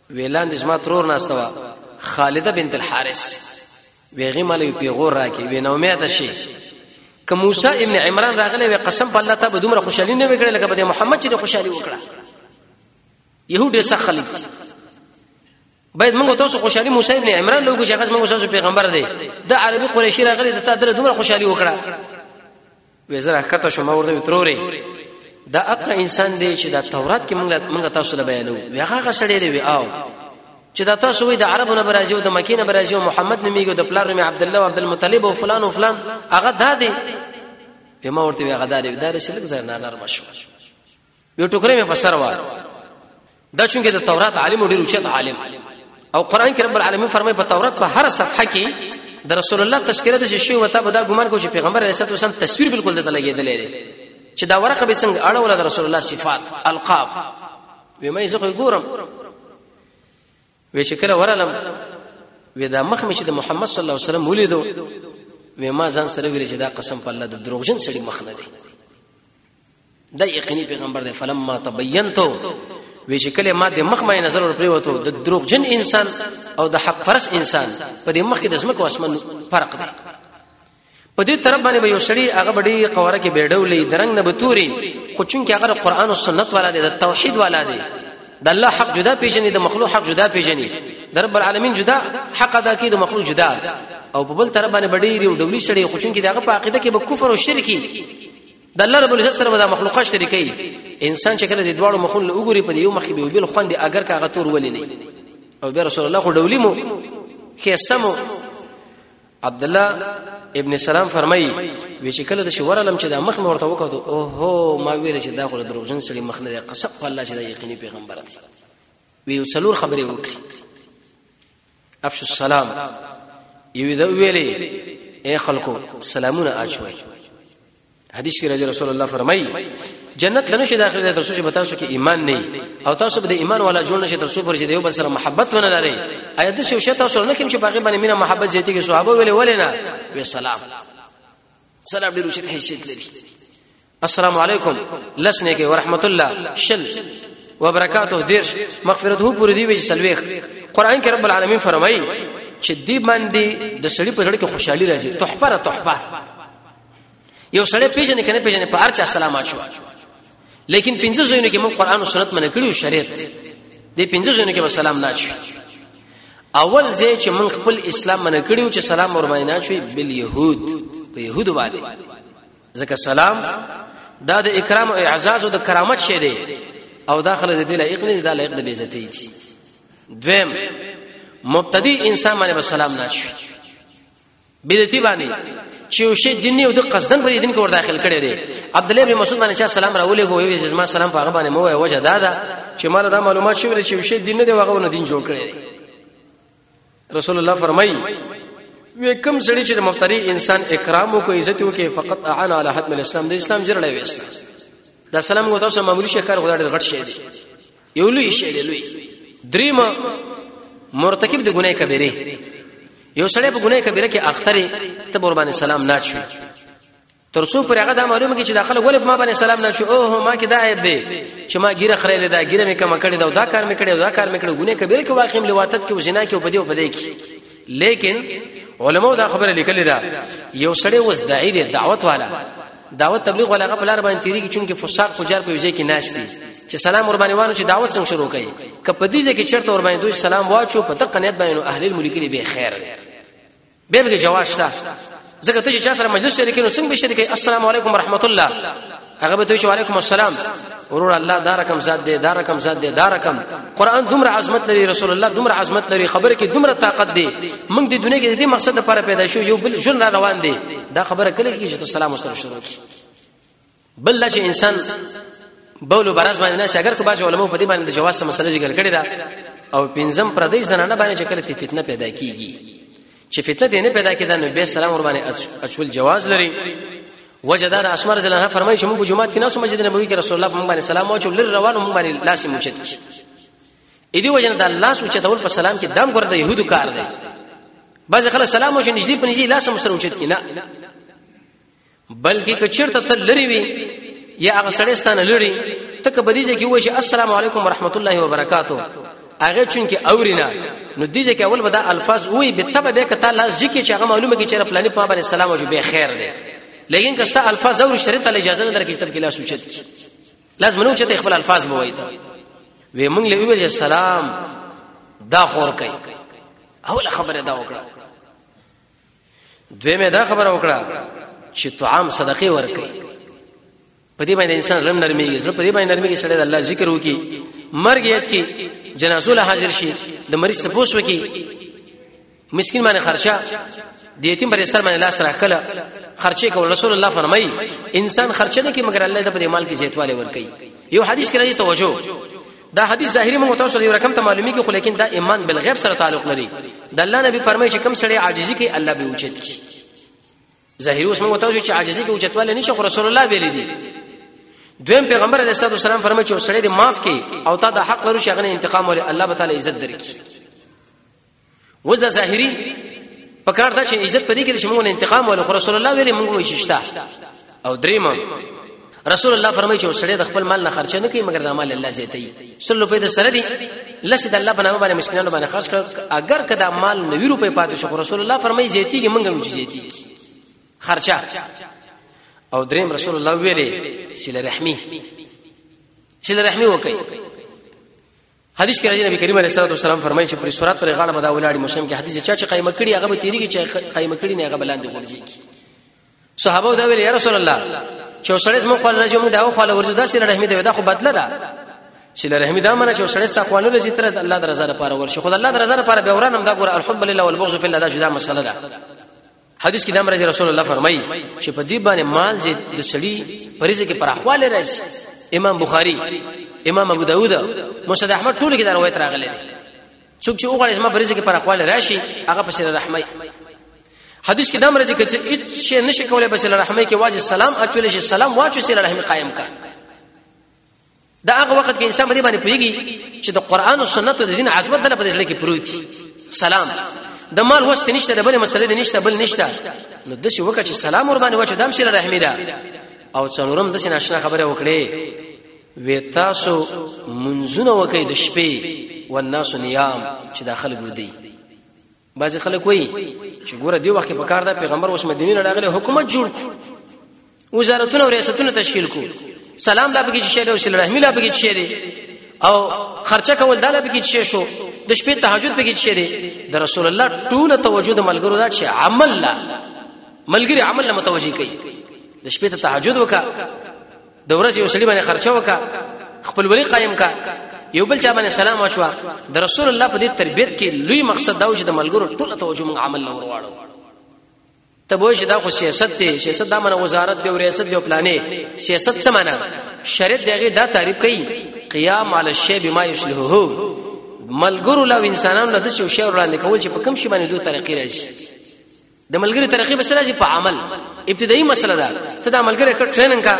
ویلان د زما ترور ناسته وا خالده بنت الحارث ویغه مالې پیغور راکې وې نو مې ده شي که موسی ابن عمران راغله وې قسم په الله ته به دومره خوشحالي نه وکړي لکه به محمد چې خوشحالي وکړه يهود یې سخت خلیق باید موږ تاسو خوشحالي موسی ابن عمران لوګو چې هغه موږ تاسو پیغمبر دی د عربي قریشي راغلي د تا در دومره خوشحالي وکړه وزرا کته شو ما ورته وتروري دا اقا انسان دی چې دا تورات کې موږ موږ تاسو له بیانو وی هغه سړی دی وی او چې دا تاسو وی د عربو نه برازي او د مکی نه برازي او محمد نمیګو د پلار نوم عبد الله او عبد المطلب او فلان او فلان هغه دا دی به ما ورته هغه دا دی دا رسول زر نه نرم شو یو ټوکرې مې په سر و دا چونګې د تورات عالم ډیر اوچت عالم او قران کې رب العالمین فرمایي په تورات په هر صفحه کې د رسول الله تذکرہ د شی وتا به دا ګمان کو چې پیغمبر علیه الصلاه والسلام تصویر بالکل دته لګیدل لري چې دا ورقه به څنګه اړول د رسول الله صفات القاب وې مې زه خو ګورم وې چې کله ورالم وې دا مخ مې چې د محمد صلی الله علیه وسلم ولیدو وې ما ځان سره ویل چې دا قسم په الله د دروغجن سړي مخ نه دی دا یقیني پیغمبر دی فلما تبینتو وی چې کله ما د مخ مې نظر ور پریوتو د دروغجن انسان او د حق پرس انسان په دې مخ کې د زمکو اسمان فرق دی په دې طرف باندې به یو شړی هغه بډی قواره کې بیډولې درنګ نه بتوري خو چونکه هغه قران او سنت والا دی د توحید والا دی د الله حق جدا پیژني د مخلوق حق جدا پیژني د رب العالمین جدا حق ادا کوي د مخلوق جدا او په بل طرف باندې بډی ریو ډولی شړی خو چونکه دغه په عقیده کې به کفر او شرکی د الله رب العزت سره د مخلوقات شریکي انسان چې کله د دواړو مخون له وګوري په یو مخ به بل خوند اگر کاغه تور ولې نه او به رسول الله خو ډولي مو خېسمو عبد الله ابن سلام فرمایي وی چې کله د شور علم چې د مخ مې ورته وکړو او هو ما ویل چې دا خو دروغجن سړي مخ نه دی قسم په الله چې دا یقیني پیغمبر دی وی څلور خبرې وکړي افش السلام یوی دا ویلې اے خلکو سلامونه اچوي حدیث کې رسول رسول الله فرمایي جنت لنه شي داخله تر څو چې تاسو کې ایمان نه او تاسو به د ایمان والا جوړ نشي تر څو پر چې یو بل سره محبت ونه لري ایا د شو شته تاسو نه کوم چې باقي باندې مینا محبت زیاتې کې صحابه ویلې ولې نه وی سلام سلام ډیر اوچت حیثیت لري السلام علیکم لسنه کې ورحمت الله شل وبرکاته دیرش مغفرته پوری دی وی سلويخ قران کې رب العالمین فرمایي چې دی باندې د سړی په سړی کې خوشحالي راځي تحفه را تحفه یو سړی پیژنې کنه پیژنې په هر چا سلام اچو لیکن پنځه زینو کې موږ قران او سنت منې کړیو شریعت دې پنځه زینو کې سلام نه اچو اول ځای چې موږ خپل اسلام منې کړیو چې سلام ور باندې نه اچوي بل يهود په يهود باندې ځکه سلام دا د اکرام او اعزاز او د کرامت شی دی او داخله د دې لایق نه دی دا لایق د بیزتی دی دویم مبتدی انسان باندې سلام نه شي بیزتی باندې چې یو شی دیني او د قصدن په دین کې ور داخل کړي دي عبد الله بن مسعود باندې چا سلام راولې هو وی چې ما سلام په هغه باندې مو وجه دا ده چې مال دا معلومات شوی چې یو شی دین نه دی هغه نه دین جوړ کړي رسول الله فرمایي وی کوم سړي چې مفتری انسان اکرام وکړي عزت وکړي فقط اعان علی حتم الاسلام د اسلام جرړې وېسته دا سلام غو تاسو معمولی شکر غوډه ډېر غټ شي دی یو لوی شي دی لوی دریم مرتکب د ګناه کبیره یو سړی په ګناه کبیره کې اخترې ته قربان سلام نه شي تر څو پر هغه دا معلومه کی چې داخله ولې په ما باندې سلام نه شو اوه ما کې دا عیب دی چې ما ګیره خړلې دا ګیره مې کم کړې دا دا کار مې کړې دا کار مې کړې ګونه کبیر کې واقع مې لواتت کې وزنا کې په دې په دې کې لیکن علماء دا خبره لیکلې ده یو سړی وس داعی دی دعوت والا دعوت تبلیغ ولا غو بلار باندې تیری کې چونکه فساق فجار په یوځای کې ناش دي چې سلام ور باندې وانه چې دعوت څنګه شروع کړي کپدې ځکه چرته ور باندې دوی سلام واچو په تقنیت باندې اهل الملک به خیر دی به به جواز شته ځکه ته چې چا سره مجلس شریکې نو څنګه به شریکې السلام علیکم ورحمت الله هغه به ته وعلیکم السلام ورور الله دا رقم ذات دی دا رقم ذات دی دا رقم قران دومره عظمت لري رسول الله دومره عظمت لري خبره کې دومره طاقت دی موږ د دنیا کې د دې مقصد لپاره پیدا شو یو بل ژوند را روان دی دا خبره کله کې چې السلام سره شروع کی بل دا چې انسان بولو براز باندې نه اگر که باج علماء په دې باندې د جواز مسله ذکر کړی دا او پنځم پردې زنانه باندې چې کله فتنه پیدا کیږي چې فتنه دې نه پیدا کیدا نو به سلام ور باندې اچول جواز لري وجدار اسماء رضی الله فرمایي چې موږ جمعه کې ناسو مسجد نبوي کې رسول الله صلی الله علیه وسلم او چې لر روانو موږ باندې لاس موچت کی اې دی وجنه د الله سوچ ته ول په سلام کې دام ګرځي يهودو کار دی بعض خلک سلام او چې نږدې پنځه لاس مستر اوچت کی نه بلکې که چیرته ته لری وي یا هغه سړی ستانه لری ته که بدیجه کې وای چې السلام علیکم ورحمت الله وبرکاتو هغه چون کې اورینا نو دیجه کې اول بدا الفاظ وی به تبه به کته لاس جکی چې هغه معلومه کې چې پلانې په باندې سلام او به خیر دی لیکن که ستا الفاظ او شرط له اجازه نه درکې تب کې لاس اوچت کی لازم نو چې خپل الفاظ به وای ته وی مونږ له ویل سلام دا خور کوي اول خبره دا وکړه دوی مې دا خبره وکړه چې طعام صدقه ورکړي په دې باندې انسان رم نرمي زړه په دې باندې نرمي سره د الله ذکر وکي مرګ یاد کی جنازو له حاضر شي د مریض ته پوس وکي مسكين باندې خرچه د یتیم پر استر باندې لاس راکله خرچه کول رسول الله فرمایي انسان خرچه نه کوي مګر الله د په مال کې زیاتواله ور کوي یو حدیث کې راځي توجه دا حدیث ظاهری موږ تاسو یو رقم ته معلومیږي خو لیکن دا ایمان بالغیب سره تعلق لري د الله نبی فرمایي چې کم سړی عاجزي کوي الله به اوچت کی ظاهری اوس موږ تاسو چې عاجزي کې اوچتواله نشي خو رسول الله ویلي دي دویم پیغمبر علیه الصلاه والسلام فرمایي چې سړی دې معاف کړي او تا د حق لرو چې غنه انتقام ولې الله تعالی عزت درکړي وز د ظاهری په کار دا چې عزت پدې کې چې موږ نه انتقام ول خو رسول الله ویلي موږ چې شتا او دریم رسول الله فرمایي چې سړی د خپل مال نه خرچ نه کوي مګر د مال الله زیاتوي سلو په دې سره دي لسی د الله بنامه باندې مسکینانو باندې خرج کړ اگر کدا مال 90 روپے پاتې شو رسول الله فرمایي زیاتی کې منګه وچی زیاتی خرچه او دریم رسول الله ویلي سله رحمی سله رحمی وکي حدیث کې راځي نبی کریم علیه الصلاه والسلام فرمایي چې پر سورات پر غاړه بدا ولاړی مسلم کې حدیث چا چې قائم کړي هغه به تیریږي چې قائم کړي نه هغه بلاندې ورځي صحابه دا ویل یا رسول الله چې سړی زموږ خپل راځي موږ دا خو خپل ورځو دا سره رحمت دی دا خو بدله ده چې رحمت دا منه چې سړی ستا خپل راځي تر الله درزه لپاره ورشي خو الله درزه لپاره به ورانم دا ګور الحب لله والبغض في الله دا جدا مسله ده حدیث کې نام راځي رسول الله فرمایي چې په دې باندې مال چې د سړي پریزه کې پراخواله راشي امام بخاری امام ابو داوود مسند احمد ټول کې دا روایت راغلي څوک چې وګړي زما پریزه کې پراخواله راشي هغه په سر رحمه حدیث کې دا مرجه کې چې هیڅ شی نشي کولای بس رحمه کې واجب سلام اچول شي سلام واچو سره رحمه قائم کا دا هغه وخت کې انسان باندې باندې پويږي چې د قران او سنت د دین عظمت دله په دې کې پروت سلام د مال وست نشته د بل مسلې نشته بل نشته نو د شي وکړه چې سلام ور باندې وچو دام سره رحمی ده او څنورم د شناشنا خبره وکړي وی تاسو منځونه وکي د شپې والناس نیام چې داخل ګردي بعضی خلک وایي چې ګوره دی وخت په کار ده پیغمبر اوس مدینه نه راغلی حکومت جوړ کړ وزارتونه او ریاستونه تشکیل کړ سلام لا بګی چې او صلی رحمی لا بګی چې او خرچه کول داله بګی چې شو د شپې تهجد بګی چې د رسول الله ټول توجه د ملګرو دا چې عمل لا ملګری عمل لا متوجي کوي د شپې ته تهجد وکړه د ورځې یو سړي باندې خرچه وکا خپل ولی قائم کا یو بل چا باندې سلام وشوا د رسول الله په دې تربيت کې لوی مقصد دا و چې د ملګرو ټول توجه موږ عمل لور واړو ته به چې دا خو سیاست دی سیاست دا منه وزارت دی او ریاست دی او پلانې سیاست څه معنی شریعت دغه دا تعریف کوي قیام علی الشی بما یصلحه ملګرو لو انسانانو له دې شی وړاندې کول چې په کوم شی باندې دوی طریقې راځي د ملګری ترقی به سره په عمل ابتدایي مسله ده ته دا ملګری کړ ټریننګ کا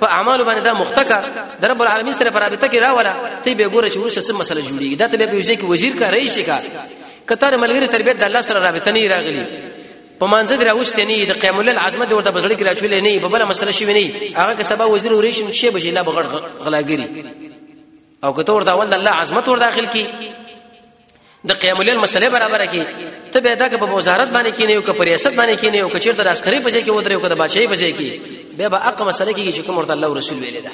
په اعمال باندې دا مختکا د رب العالمین سره پر رابطه کې راولا ته به ګوره چې ورسره څه مسله جوړیږي دا ته به یو ځکه وزیر کا رئیس کا کتر ملګری تربیت د الله سره رابطه نه راغلی په مانزه دی راوست نه د قیام الله عظمت دی ورته بزړی کې راچول نه په بل مسله شي نه هغه که سبا وزیر ورېشم شي بشي لا بغړ غلاګری او کته ورته ول الله عظمت ور داخل کی د قیام الليل مسله برابر کی ته به دا که په وزارت باندې کینې او که په ریاست باندې کینې او که چیرته د عسکري په ځای کې ودرې او که د بچي په ځای کې به به اقا مسله کې چې کوم ورته الله رسول ویل دا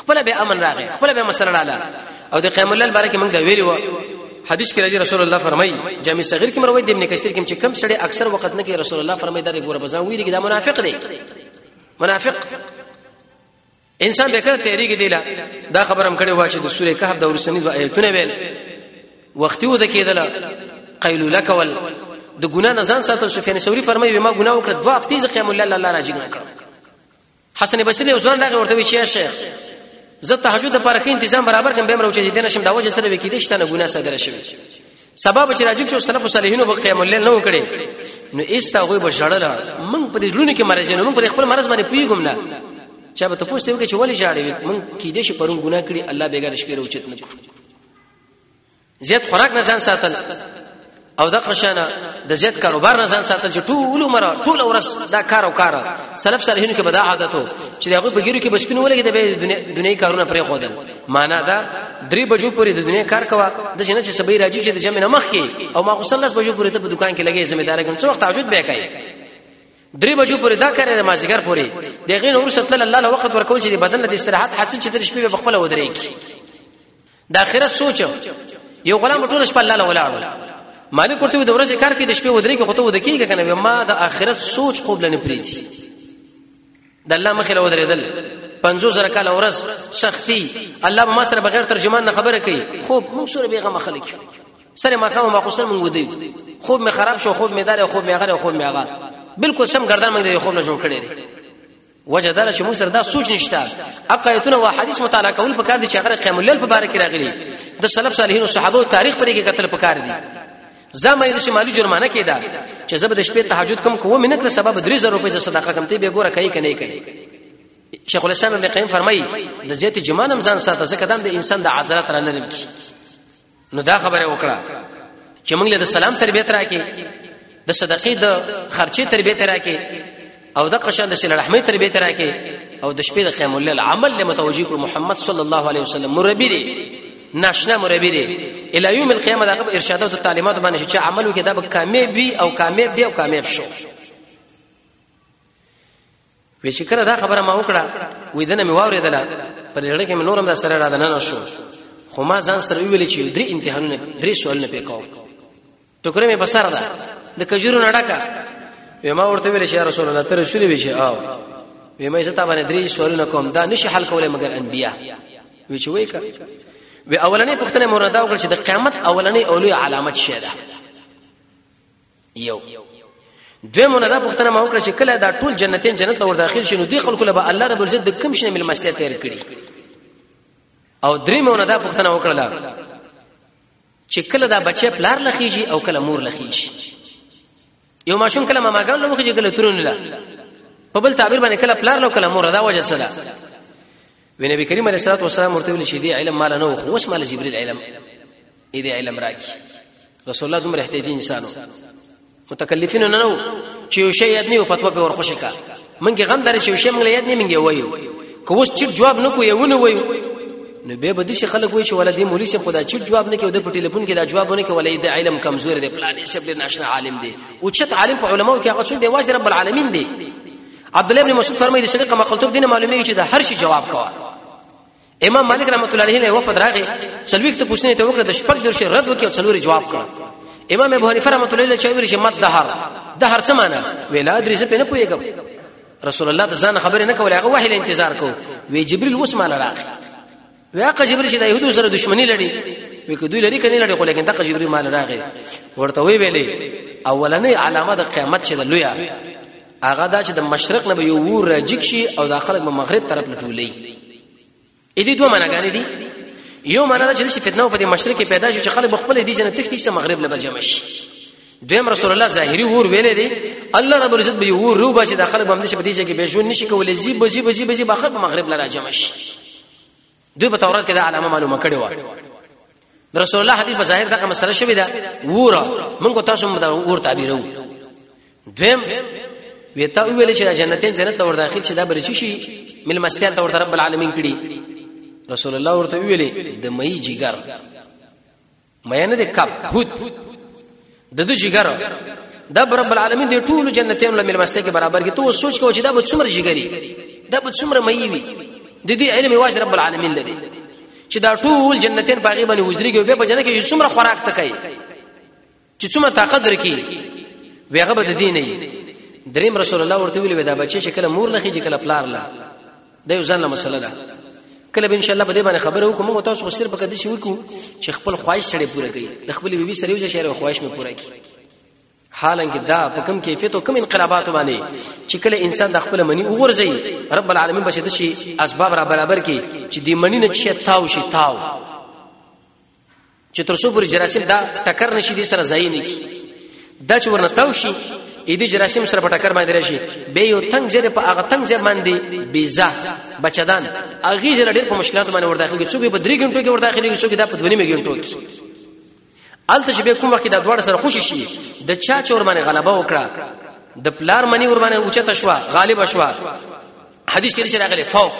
خپل به امن راغی خپل به مسله رااله او د قیام الليل باره کې موږ دا ویلو حدیث کې راځي رسول الله فرمایي جامع صغیر کې مروي د ابن کثیر کې چې کم سړی اکثر وخت نه کې رسول الله فرمایي دا ګوره بزان ویری کې دا منافق دی منافق انسان به کله تحریک دی لا دا خبرم کړي وا چې د سوره کهف د ورسنی د آیتونه ویل وختي ود کېدل قیلوله کول د ګنا نه ځان ساتل سفیان ثوری فرمایي ما ګنا وکړ دوا وختي ز قیام الله الله راځي نه کړ حسن بصری یو ځوان راغی ورته وی چې شیخ زه تهجد لپاره کې تنظیم برابر کوم به مرو چې دینه شم دا وجه سره وکیدې شته نه ګنا صدر شوی سبب چې راځي چې سلف صالحینو په قیام الليل نه وکړي نو ایستا غوي بشړل من په دې ژوند کې مرز نه من پر خپل مرز باندې پویګم نه چا به تاسو ته وکړي چې ولې جاړې من کې دې شي پرون ګناه کړی الله بیګا شپې روچت نه کړو زیات خوراک نه ځان ساتل او د قشانه د زیات کاروبار نه ځان ساتل چې ټول عمر ټول ورس دا کار او کار سلف صالحینو کې بدا عادتو چې هغه بغیر کې بسپینولې کې د دنیا کارونه پرې خودل معنا دا درې بجو پورې د دنیا کار کوا د شنه چې سبې راځي چې د جمع نمخ کې او ما خو سلس بجو پورې ته په دکان کې لګې ذمہ دار کوم څو وخت تهجد به کوي درې بجو پورې دا کار نه مازیګر پورې دغه نور ستل الله له وخت ورکول چې د بدن د استراحت حاصل چې د شپې په خپل ودرې کی د اخرت سوچ یو غلام ټول شپه الله له ولاړ معنی کوته د ورځې کار کې د شپې ودرې کې خطو ودکیږي کنه ما د اخرت سوچ قبل نه پریږي د الله مخې له ودرېدل 50 زره کال اورس سختی الله ما سره بغیر ترجمان نه خبره کوي خوب موږ سره بیغه خلک سره ما کوم ما خو سره موږ ودی خوب می خراب شو خوب می دار خوب می غره خوب می غا بالکل سم گردن موږ د خوب نه جوړ کړی وجه دا چې موږ سره دا سوچ نشته اقایتونه او حدیث مطالعه کول په کار دي چې هغه قیام الليل په باره کې راغلي د سلف صالحین او صحابه تاریخ پرې کې قتل په کار دي زما د شمالي جرمانه کې دا چې زبر شپې تهجد کوم کوم نه کړ سبب 3000 روپۍ ز صدقه کوم ته به ګوره کوي کنه کوي شیخ الاسلام ابن قیم فرمایي د زیت جمانم ځان ساته ځکه دام د انسان د عذرات را لرم کی نو دا خبره وکړه چې موږ له سلام تربیت راکې د صدقې د خرچې تربیت راکې او دغه شان د سینه رحمه تربیت راکې او د شپې د قیام الليل عمل له متوجي کو محمد صلی الله علیه وسلم مربی دی ناشنا مربی دی الی یوم القیامه دغه ارشادات او تعلیمات باندې چې عمل وکړي دا به کامیاب وي او کامیاب دی او کامیاب شو وی چې کړه دا خبره ما وکړه وې دنه مې واورېدله پر لړ کې مې نورم دا سره را دنه شو خو ما ځان سره ویل چې درې امتحانونه درې سوالونه پې کوم ټوکرې مې بسر ده د کجورو نړکا وې ما ورته ویل شي رسول الله تر شولې وی شي او وې مې زتا باندې درې سوالونه کوم دا نشي حل کولای مګر انبیا وی چې وای کا وی اولنې پښتنه مردا وکړه چې د قیامت اولنې اولوی علامت شه ده یو دوی مونږ دا پښتنه ما وکړه چې کله دا ټول جنتین جنت ته ور داخل شینو دی خلکو له الله رب العزت د کم شنه مل مستیا تیر کړي او درې مونږ دا پښتنه وکړه چې کله دا بچی پلار لخیږي او کله مور لخیږي یو ماشوم کله ماماګان له مخې کله ترون لا په بل تعبیر باندې کله پلار له کله مور دا وجه سره وی نبی کریم علیه الصلاه والسلام ورته ویل چې دی علم مال نه خو وس مال جبريل علم دې علم راکی رسول الله دومره احتیاطي انسانو متکلفین نه نو چې یو شی یاد نه فتوا په ورخوشی کا منګه غم درې چې یو شی منګه یاد نه منګه وایو که اوس چټ جواب نکو یو نه وایو نو به بده شي خلک وایي چې ولدي مولوی شه خدا چټ جواب نه کوي د په ټلیفون کې دا جواب نه کوي ولې د علم کمزور دی پلانې شپ د ناشنا عالم دی او چت عالم په علماو کې هغه څوک دی واجب رب العالمین دی عبد الله ابن مسعود فرمایي د شریقه مقلتوب دینه معلومیږي چې د هر شي جواب کوي امام مالک رحمت الله علیه نه وفد راغی سلویک ته پوښتنه ته وکړه د شپږ درشه رد وکړي او څلوري جواب کړ امام ابو حنیفه رحمت الله علیه چې ویل چې مت دهر دهر څه معنی ویلا درې څه پنه پويګم رسول الله د ځان خبره نه کوله هغه وحی له انتظار کو وی جبريل اوس مال راغ واقع جبريل چې د يهودو سره دښمنی لري وی کدوې لري کني لري خو لیکن دغه جبريل مال راغ ورته وی ویلې اولنې علامه د قیامت چې د لویا هغه دا چې د مشرق نه به یو ور راجک شي او د خلک به مغرب طرف لټولې اې دې دوه معناګانې دي یو معنا دا چې فتنه په دې مشرق کې پیدا شي چې خلک خپل دي جنت تختی چې مغرب لبه جمع شي دویم رسول الله ظاهری ور ویلې دي الله رب العزت به ور رو باسي داخله باندې چې په دې کې به ژوند نشي کولای زی بزی بزی بزی باخر مغرب لرا جمع شي دوی په تورات کې دا علامه معلومه کړې و د رسول الله حدیث په ظاهر دغه مسله شوې ده وره موږ تاسو مده ور تعبیرو دویم وی تا ویل چې جنتین جنت ور داخل شي دا بری شي مل مستیا ته ورته رب العالمین کړي رسول الله ورته ویلې د مئی جګر مینه د کب هود د د جګر د رب العالمین د ټول جنتین له ملمسته کې برابر کی ته سوچ کوو چې دا به څومره جګری دا به څومره مې وي د دې علم واجب رب العالمین لدی چې دا ټول جنتین باغی باندې وزريږي به په جنت کې څومره خوراک تکای چې څومره طاقت درکې ویغه به د دین نه دریم رسول الله ورته ویل دا بچي چې کله مور لخي چې کله پلار لا دا یو ځانله مسله ده کله به ان شاء الله په دې باندې خبرو کوم او تاسو صرف په کدي شي وکړو چې خپل خواهش سره پوره کړي د خپل بیبي سره یو شهر خواهش مې پوره کړي حالانکه دا په کوم کیفیت او کوم انقلابات باندې چې کله انسان د خپل منی وګرځي رب العالمین بشه د شي اسباب را برابر کړي چې د منی نه شي تاو شي تاو چې تر څو پر جراثیم دا ټکر نشي دي سره ځای نه کی دا چې ورنه تاو شي اې دې جراثیم سره په ټکر باندې راشي به یو تنگ ځای په هغه تنگ ځای باندې بیزا بچدان اغه ځای ډېر په مشکلاتو باندې ورته کېږي څوک په 3 غنټو کې ورته کېږي څوک دا په 2 نیمه غنټو کې الته چې به کوم وخت دا دواړه سره خوشي شي د چا چور باندې غلبه وکړه د پلار منی ور باندې اوچته شو غالب شو حدیث کې چې راغلي فوق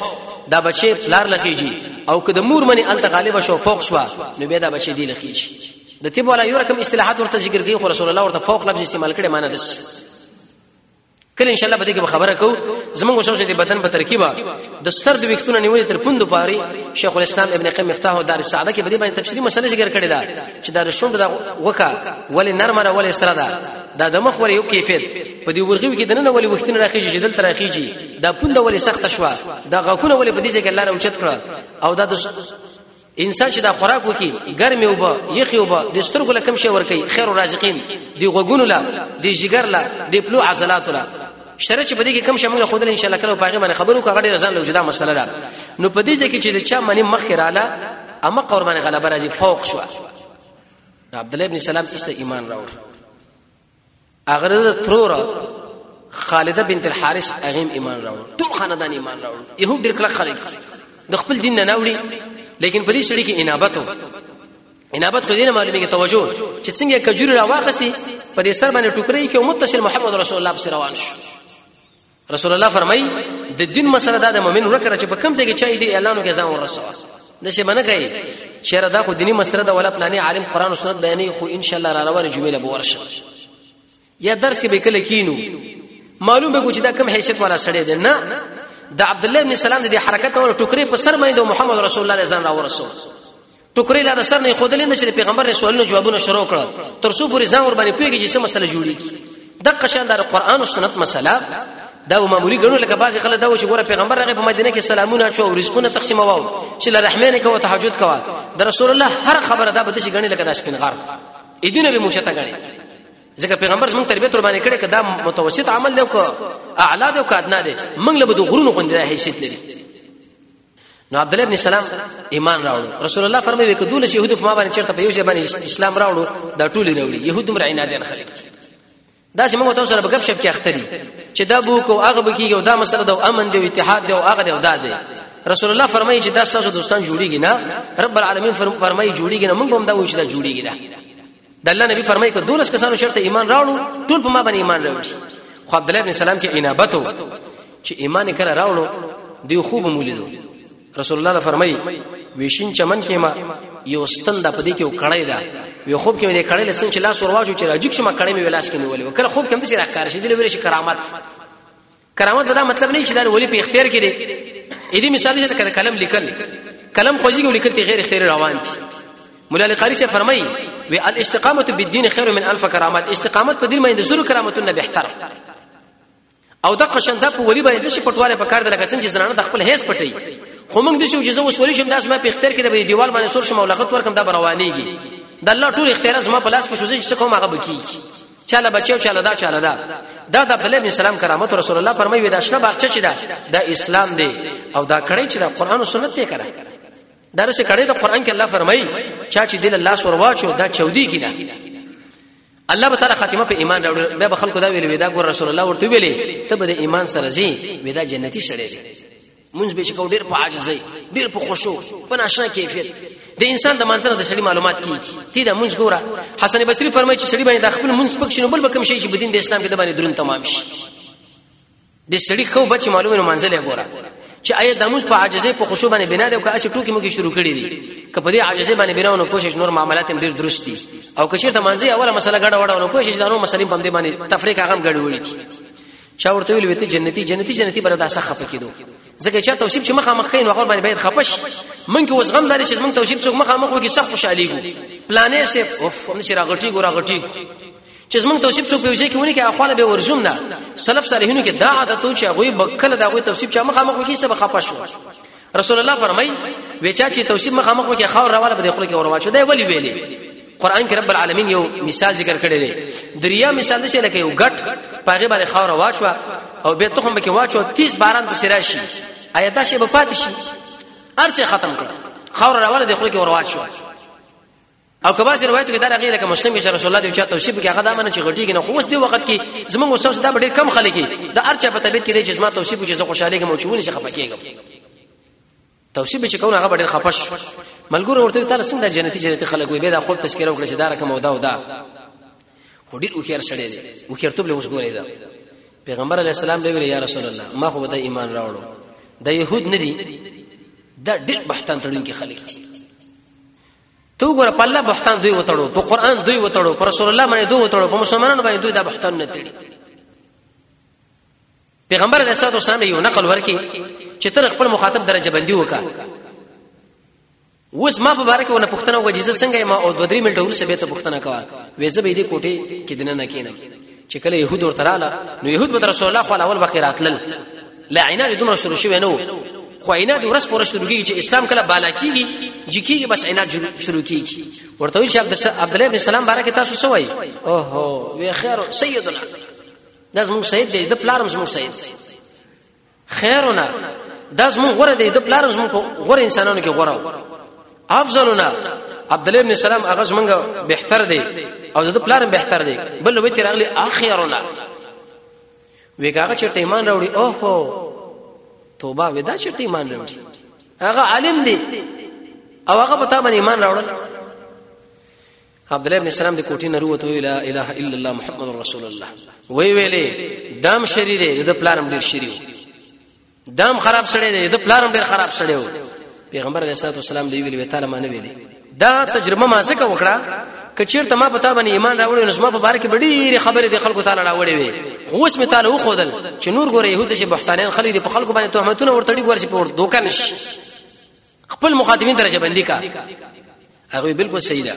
دا بچي پلار لخیږي او که د مور منی الته غالب شو فوق شو نو به دا بچي دی لخیږي د طب ولا یو رقم اصطلاحات ورته ذکر کوي خو رسول الله ورته فوق لفظ استعمال کړي معنی دس کله ان شاء الله به دې خبره کو زمونږ شوشه د بدن په ترکیبه د ستر د وختونو نیولې تر پوند پاري شیخ الاسلام ابن قیم مفتاح او دار السعاده کې به دې باندې تفصیلی مسله ذکر کړی دا چې دا رشوند دا وکا ولې نرمره ولې سره دا د مخ ور یو کیفیت په دې ورغوي کې دنه ولې وختنه راخیږي چې دلته راخیږي دا پوند ولې سخت شوه دا غاخونه ولې په دې ځای کې لاره اوچت کړه او دا د انسان چې دا خوراک وکي ګرمي وبا یخي وبا د سترګو لکم شي ور کوي خیر رازقین دی غوګونو لا دی جګر لا دی پلو عضلات لا شرع چې بده کې کم شمول خود ان شاء الله کله پاغه باندې خبرو کا غړي رضان له جدا مسله ده نو په دې ځکه چې چا منی مخ کړه اما قربان غلبه راځي فوق شو عبد الله ابن سلام است ایمان راوړ هغه د ترور خالده بنت الحارث اهم ایمان راوړ ټول خاندان ایمان راوړ يهود ډېر کله خلک د خپل دین نه ناوړي لیکن په دې شړې کې انابت وو انابت خو دې نه معلومیږي توجه چې څنګه کجوري راواخسي په دې سر باندې ټوکرې کې متصل محمد رسول الله پر روان شو رسول الله فرمای د دین مسله دا د مؤمن ورکره چې په کم ځای کې چا دې اعلانو کې ځان ورسوه د شه منه کوي شهر دا خو دینی مسله دا ولا پلانې عالم قران او سنت بیانې خو ان شاء الله را روانه جمله به ورشه یا درس کې به کله کینو معلوم به کو چې دا کم حیثیت والا سړی دی نه د عبد الله ابن سلام د حرکت او ټوکرې په سر باندې محمد رسول الله صلی الله علیه وسلم ټوکرې لا سر نه خودلې نه چې پیغمبر رسولونو جوابونه شروع کړل تر څو پورې ځان ور باندې پیږي چې څه مسله جوړیږي د قشان د قران او سنت مسله دا معمولی ګڼو لکه بعضی خلک دا و چې ګوره پیغمبر هغه په مدینه کې سلامونه چو رزقونه تقسیم واو چې لرحمین کو تهجد کوا د رسول الله هر خبره دا بده شي ګڼي لکه داش پنغار اېدینه به موچته ګڼي ځکه پیغمبر زموږ تربیت ور باندې کړي کدا متوسط عمل دی کو اعلی دی کو ادنا دی موږ له بده غرونو غوندې حیثیت لري نو عبد الله ابن سلام ایمان راوړو رسول الله فرمایي ک دول يهودو په ما باندې چرته په یو ځای باندې اسلام راوړو دا ټول راوړي يهودو مر عنادیان خلک دا چې موږ تاسو سره بغب شپ کې اختري چې دا بو کو هغه به کیږي دا مسله د امن دی او اتحاد دی او هغه دی او دا دی رسول الله فرمایي چې دا تاسو دوستان جوړیږي نه رب العالمین فرمایي جوړیږي نه موږ هم دا وایو چې دا جوړیږي نه د الله نبی فرمایي که دولس کسانو شرط ایمان راوړو ټول په ما باندې ایمان راوړي خو عبد الله ابن سلام کې انابتو چې ایمان کړه راوړو دی خوب مولیدو رسول الله فرمایي ویشین چمن کې ما یو ستند په دې کې وکړای دا وی خوب کې دې کړل سن چې لاس ورواجو چې راجک شمه کړې مې ولاس کې نیولې وکړه خوب کې هم دې راکار شې دې لوري شي کرامت کرامت په دا مطلب نه چې دا ولی په اختیار کې دی اې دې مثال چې کړه قلم لیکل قلم خوځي او لیکل ته غیر اختیار روان دي مولا لقاری سے فرمایي و الاستقامه بالدين خير من الف کرامات استقامت په دین باندې زور کرامتونه بهتر او د قشن د په ولی باندې چې پټواله په کار د لکه څنګه چې زنانه د خپل هیڅ پټي خو موږ د شو جزو وسولې شم داس ما په اختیار کې د دیوال باندې سور شم او لغت ورکم دا روانيږي د الله ټول اختیارات زما په لاس کې شوزې چې کوم هغه بکیږي چاله بچو چاله دا چاله دا دا د عبد الله بن سلام کرامت رسول الله فرمایي دا شنه باغچه چې دا د اسلام دی او دا کړی چې د قران او سنت ته کړه دا رسې کړی د قران کې الله فرمایي چا چې دل الله سور واچو دا چودي کې نه الله تعالی خاتمه په ایمان راوړ بیا به خلکو دا ویل ودا ګور رسول الله ورته ویلې ته به د ایمان سره زی ودا جنتی شړې مونږ به چې کو ډیر په عاجزۍ ډیر په خوشو په ناشنا کیفیت د انسان د منځنه د سړي معلومات کیږي تی دا مونږ ګوره حسن بصری فرمایي چې سړي باندې د خپل مونږ پک شنو بل به کوم شي چې بدین د اسلام کې د باندې درون تمام شي د سړي خو بچ معلومه منځله ګوره چې آیا د مونږ په عاجزۍ په خوشو باندې بنا دی او که اسی ټوکی موږ شروع کړی دي که په دې عاجزۍ باندې بنا ونه کوشش نور معاملات هم ډیر درست دي او که چیرته منځي اوله مسله ګډه وډه ونه کوشش دا نو مسلې باندې باندې تفریق هغه ګډوډي چا ورته ویل ویته جنتی جنتی جنتی بر داسه خفه کیدو ځکه چې توصیف چې مخه مخ کین وغور باندې باید خپش من کې وسغم لري چې من توصیف څوک مخه مخ وږي سخت خوشالي ګو پلانې سه اوف هم سره غټي ګو راغټي چې زمونږ توصیف څو پیوځي کې ونی کې اخواله به ورزوم نه سلف صالحینو کې دا عادت و چې هغه بکله دا غوي توصیف چې مخه مخ وږي سبا خپش رسول الله فرمای وچا چې توشیب مخامخ وکي خاور راواله به خلک اور واچو دی ولی ویلې قران کې رب العالمین یو مثال ذکر کړی دی دریا مثال نشه لکه یو غټ پاغه باندې خاور واچو او به تخم به کې واچو 30 باران په سرا شي آیا دا شی به پات شي ارچه ختم کړ خاور راواله د خلک اور واچو او کبا سره روایت کې دا راغلی لکه مسلم کې رسول الله دی چې توصیف کې هغه دا منه چې غټیږي نه خو اوس دی وخت کې زمونږ استاد دا ډېر کم خلک دي دا ارچا په طبيعت کې دی چې زما توصیف چې زه خوشاله کوم چې ونی څه خپه کېږم توصیف چې کونه هغه ډېر خپش ملګرو ورته تعالی څنګه جنتی جنتی خلک وي به دا خپل تذکرہ وکړي چې دا رقم او دا او دا خو ډېر وکړ سړی دی وکړ ته بل اوس ګورې دا پیغمبر علی السلام دی ویل یا رسول الله ما خو به ایمان راوړو د يهود نه دي دا ډېر بهتان تړونکي خلک دي تو ګور په الله بهتان دوی وتړو په قران دوی وتړو پر رسول الله باندې دوی وتړو په مسلمانانو باندې دوی دا بهتان نه تړي پیغمبر علیه الصلاه والسلام یو نقل ورکي چې تر خپل مخاطب درجه بندي وکا وس ما په بار کې ونه پښتنه وګه جزه څنګه ما او دوه درې منټه ورسې به ته پښتنه کوا وېزه به دې کوټه کې دنه نه کینم چې کله يهود ورته رااله نو يهود به رسول الله خو اول وخت راتلل لا عناد دومره شروع شوی نو خو عناد ورس پر شروع کیږي چې اسلام کله بالا کیږي جکیږي بس عناد شروع کیږي ورته وی چې عبد الله ابن سلام بارکه تاسو سوای اوه وی خیر سیدنا لازم سید دی د پلارم زمو سید خیرنا دا زمون غره دی د پلار زمون په غره انسانانو کې غره افضلنا عبد الله ابن سلام هغه زمونږ بهتر دی او د پلار بهتر دی بل وی تر اغلی اخیرنا ویګه چرته ایمان راوړي اوه هو توبه ودا چرته ایمان راوړي هغه عالم دی او هغه پتا باندې ایمان راوړل عبد الله بن سلام د کوټې نه وروت وی لا اله الا الله محمد رسول الله وی ویلې دام شری دی د پلانم ډیر شری دام خراب سړی دی د پلانم ډیر خراب سړی و پیغمبر علیه الصلاه والسلام دی ویلې تعالی معنی ویلې دا تجربه ما څخه وکړه کچیر ته ما پتا باندې ایمان راوړې نو ما په بار کې ډېری خبرې د خلکو تعالی راوړې وي خو اوس می تعالی وخدل چې نور ګوره يهود چې بهتانین خلک دي په خلکو باندې تهمتونه ورتړي ګوره چې په دوکان شي خپل مخاطبین درجه بندي کا هغه بالکل صحیح ده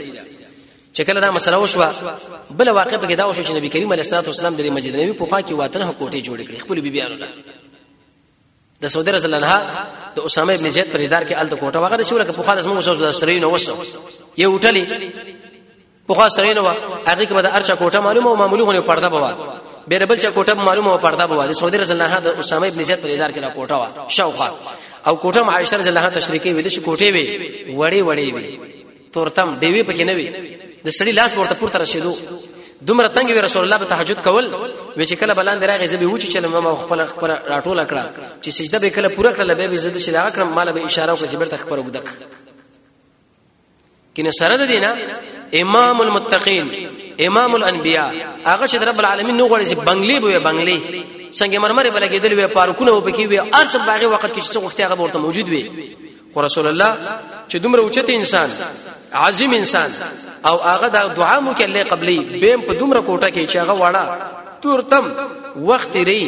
چې کله دا مسله وشوه بل واقع پکې دا وشو چې نبی کریم علیه الصلاه والسلام د مسجد نبوي په خوا کې واتنه کوټه جوړ کړې خپل بیبيانو له د سعودي رسول الله د اسامه ابن زید پر ادار کې الته کوټه وغه رسول کې په خوا د اسمو وسو د سرین وسو یو ټلی پوخا سره نه و هغه کې به د ارچا کوټه معلومه او معمولی غونې پرده بوا بیر بل چا کوټه معلومه او پرده بوا د سعودي رسول الله د اسامه ابن زید پر ادار کې لا کوټه وا شوقه او کوټه عائشه رضی الله تشریکی وې د شي کوټه وي وړې وړې وي تورتم دیوی پکې نه وي د سړي لاس ورته پورته رسیدو دومره تنگ وی رسول الله په تهجد کول وی چې کله بلان دراغه زبې و چې چل ما خپل خبر راټول کړه چې سجده به کله پوره کړل به به زده شي دا کړم مال به اشاره وکړه چې برته خبر وګدک کینه سره د دینه امام المتقین امام الانبیاء هغه چې رب العالمین نو غوړي چې بنگلي به بنگلي څنګه مرمر به لګیدل وي پارکونه وب کې وي ارڅ باغې وخت کې څه وخت هغه ورته موجود وي خو رسول الله چې دومره اوچت انسان عظیم انسان او هغه د دعا مو کې الله قبلي بهم په دومره کوټه کې چې هغه واړه تورتم وخت ری